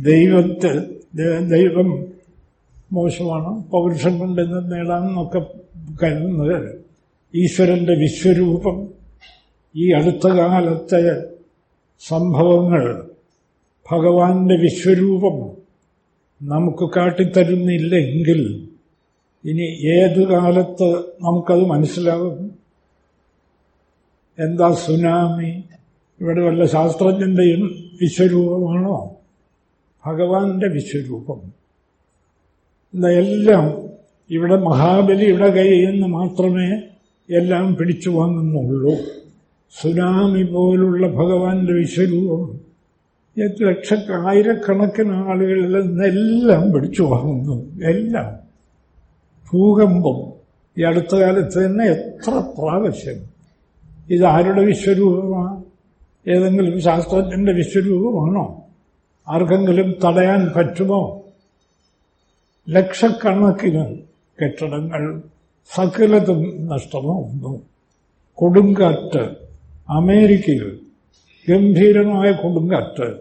ദൈവത്തെ ദൈവം മോശമാണ്. പൗരുഷം കൊണ്ട് ഇന്ന് നേടാമെന്നൊക്കെ കരുതുന്നത് ഈശ്വരന്റെ വിശ്വരൂപം ഈ അടുത്ത കാലത്തെ സംഭവങ്ങൾ ഭഗവാന്റെ വിശ്വരൂപം നമുക്ക് കാട്ടിത്തരുന്നില്ലെങ്കിൽ ഇനി ഏത് കാലത്ത് നമുക്കത് മനസ്സിലാകും? എന്താ സുനാമി? ഇവിടെ വല്ല ശാസ്ത്രജ്ഞന്റെയും വിശ്വരൂപമാണോ? ഭഗവാന്റെ വിശ്വരൂപം. എല്ലാം ഇവിടെ മഹാബലിയുടെ കയ്യിൽ നിന്ന് മാത്രമേ എല്ലാം പിടിച്ചു വാങ്ങുന്നുള്ളൂ സുനാമി പോലുള്ള ഭഗവാന്റെ വിശ്വരൂപം. ലക്ഷ ആയിരക്കണക്കിന് ആളുകളിൽ നിന്നെല്ലാം പിടിച്ചു വാങ്ങുന്നു. എല്ലാം. ഭൂകമ്പം. ഈ അടുത്ത കാലത്ത് തന്നെ എത്ര പ്രാവശ്യം. ഇതാരുടെ വിശ്വരൂപമാണ് ഏതെങ്കിലും ശാസ്ത്രജ്ഞന്റെ വിശ്വരൂപമാണോ? ആർക്കെങ്കിലും തടയാൻ പറ്റുമോ? ലക്ഷക്കണക്കിന് കെട്ടിടങ്ങൾ സകലതും നഷ്ടമാവുന്നു. കൊടുങ്കാറ്റ് അമേരിക്കയിൽ ഗംഭീരമായ കൊടുങ്കാറ്റ്.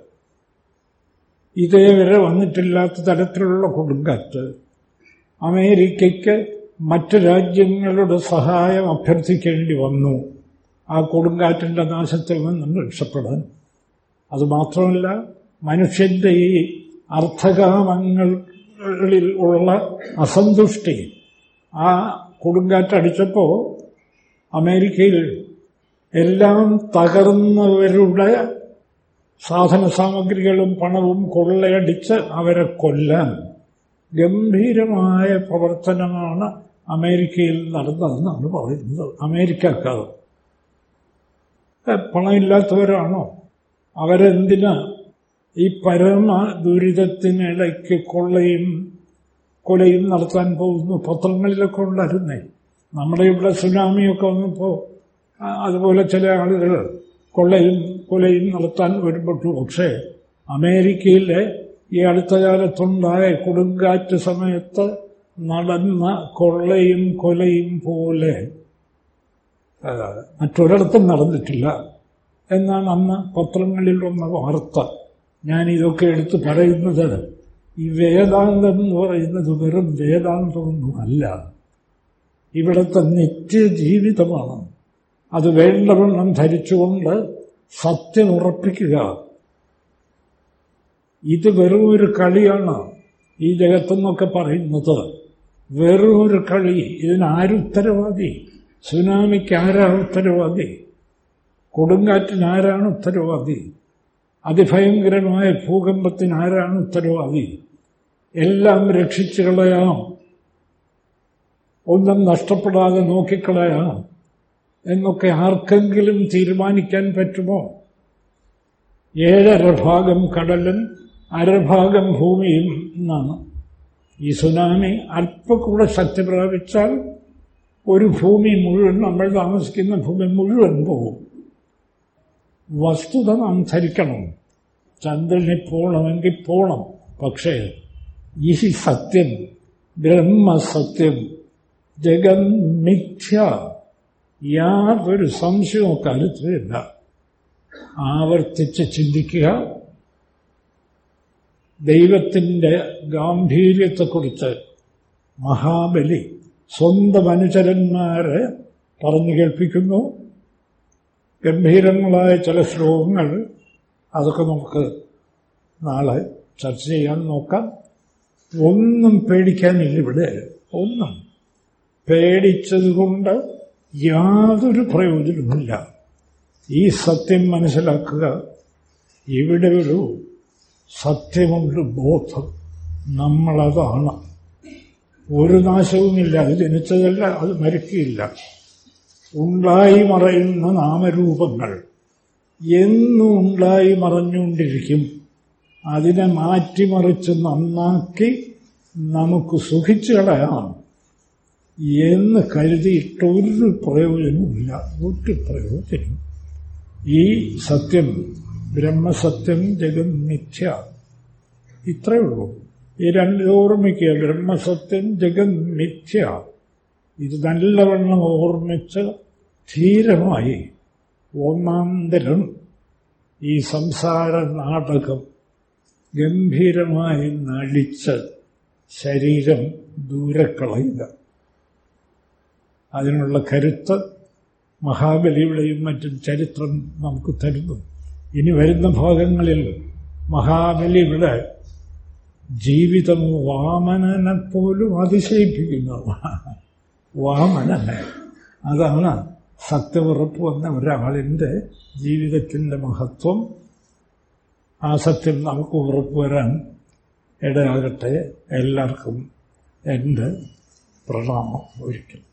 ഇതേവരെ വന്നിട്ടില്ലാത്ത തരത്തിലുള്ള കൊടുങ്കാറ്റ്. അമേരിക്കയ്ക്ക് മറ്റ് രാജ്യങ്ങളുടെ സഹായം അഭ്യർത്ഥിക്കേണ്ടി വന്നു. ആ കൊടുങ്കാറ്റിന്റെ നാശത്തിൽ നിന്നും രക്ഷപ്പെടാൻ. അതുമാത്രമല്ല മനുഷ്യന്റെ ഈ അർത്ഥകാമങ്ങളിൽ ഉള്ള അസന്തുഷ്ടി. ആ കൊടുങ്കാറ്റടിച്ചപ്പോ അമേരിക്കയിൽ എല്ലാം തകർന്നവരുടെ സാധന സാമഗ്രികളും പണവും കൊള്ളയടിച്ച് അവരെ കൊല്ലാൻ ഗംഭീരമായ പ്രവർത്തനമാണ് അമേരിക്കയിൽ നടന്നതെന്നാണ് പറയുന്നത്. അമേരിക്കക്കാർ. പണമില്ലാത്തവരാണോ? അവരെന്തിനാ ഈ പരമ ദുരിതത്തിനിടയ്ക്ക് കൊള്ളയും കൊലയും നടത്താൻ പോകുന്നു? പത്രങ്ങളിലൊക്കെ ഉണ്ടായിരുന്നേ നമ്മുടെ ഇവിടെ സുനാമിയൊക്കെ വന്നപ്പോൾ അതുപോലെ ചില ആളുകൾ കൊള്ളയും കൊലയും നടത്താൻ ഒരുപെട്ടു പക്ഷേ അമേരിക്കയിലെ ഈ അടുത്ത കാലത്തുണ്ടായ കൊടുങ്കാറ്റ് സമയത്ത് നടന്ന കൊള്ളയും കൊലയും പോലെ മറ്റൊരിടത്തും നടന്നിട്ടില്ല എന്നാണ് അന്ന് പത്രങ്ങളിൽ വന്ന വാർത്ത. ഞാൻ ഇതൊക്കെ എടുത്ത് പറയുന്നത് ഈ വേദാന്തം എന്ന് പറയുന്നത് വെറും വേദാന്തമൊന്നുമല്ല. ഇവിടുത്തെ നിത്യജീവിതമാണ്. അത് വേണ്ടവണ്ണം ധരിച്ചുകൊണ്ട് സത്യം ഉറപ്പിക്കുക. ഇത് വെറും ഒരു കളിയാണ് ഈ ജഗത്തെന്നൊക്കെ പറയുന്നത്. വെറും ഒരു കളി ഇതിനാരുത്തരവാദി സുനാമിക്ക് ആരാണ് ഉത്തരവാദി? കൊടുങ്കാറ്റിന് ആരാണ് ഉത്തരവാദി? അതിഭയങ്കരമായ ഭൂകമ്പത്തിന് ആരാണ് ഉത്തരവാദി? എല്ലാം രക്ഷിച്ചു കളയാം. ഒന്നും നഷ്ടപ്പെടാതെ നോക്കിക്കളയാം. എന്നൊക്കെ ആർക്കെങ്കിലും തീരുമാനിക്കാൻ പറ്റുമോ? ഏഴര ഭാഗം കടലും അരഭാഗം ഭൂമിയും എന്നാണ്. ഈ സുനാമി അല്പം കൂടെ ശക്തി പ്രാപിച്ചാൽ ഒരു ഭൂമി മുഴുവൻ നമ്മൾ താമസിക്കുന്ന ഭൂമി മുഴുവൻ പോകും വസ്തുത നാം ധരിക്കണം. ചന്ദ്രനെ പോകണമെങ്കിൽ പോകണം പക്ഷേ ഈ സത്യം ബ്രഹ്മസത്യം ജഗന്മിഥ്യ മിഥ്യ. യാതൊരു സംശയവും കാര്യത്തിലില്ല ആവർത്തിച്ച് ചിന്തിക്കുക. ദൈവത്തിന്റെ ഗാംഭീര്യത്തെക്കുറിച്ച് മഹാബലി സ്വന്തം അനുചരന്മാരെ പറഞ്ഞു കേൾപ്പിക്കുന്നു. ഗംഭീരങ്ങളായ ചില ശ്ലോകങ്ങൾ അതൊക്കെ നമുക്ക് നാളെ ചർച്ച ചെയ്യാൻ നോക്കാം. ഒന്നും പേടിക്കാനില്ല ഇവിടെ. ഒന്നും പേടിച്ചതുകൊണ്ട് യാതൊരു പ്രയോജനവുമില്ല. ഈ സത്യം മനസ്സിലാക്കുക ഇവിടെ ഒരു സത്യമുണ്ട് ബോധം. നമ്മളതാണ്. ഒരു നാശവുമില്ല അത് ജനിച്ചതല്ല അത് മരിക്കില്ല ഉണ്ടായി മറയുന്ന നാമരൂപങ്ങൾ എന്നും ഉണ്ടായി മറഞ്ഞുകൊണ്ടിരിക്കും. അതിനെ മാറ്റിമറിച്ച് നന്നാക്കി നമുക്ക് സുഖിച്ചു കളയാം. എന്ന് കരുതിയിട്ട് ഒരു പ്രയോജനവുമില്ല. ഒരു പ്രയോജനം. ഈ സത്യം ബ്രഹ്മസത്യം ജഗൻ മിഥ്യ ഇത്രയേ ഉള്ളൂ. ഈ രണ്ട് ഓർമ്മിക്കുക. ബ്രഹ്മസത്യം ജഗൻ മിഥ്യ. ഇത് നല്ലവണ്ണം ഓർമ്മിച്ച് ധീരമായി ഒന്നാന്തരം ഈ സംസാര നാടകം ഗംഭീരമായി നടിച്ച് ശരീരം ദൂരെ കളയുക. അതിനുള്ള കരുത്ത് മഹാബലിയുടെയും മറ്റും ചരിത്രം നമുക്ക് തരുന്നു. ഇനി വരുന്ന ഭാഗങ്ങളിൽ മഹാബലിയുടെ ജീവിതം വാമനനെ പോലും അതിശയിപ്പിക്കുന്നു. വാമനനെ. അതാണ് സത്യമുറപ്പ് വന്ന ഒരാളിന്റെ ജീവിതത്തിന്റെ മഹത്വം. ആ സത്യം നമുക്ക് ഉറപ്പ് വരാൻ ഇടയാകട്ടെ. എല്ലാവർക്കും എന്റെ പ്രണാമം. ഒരിക്കൽ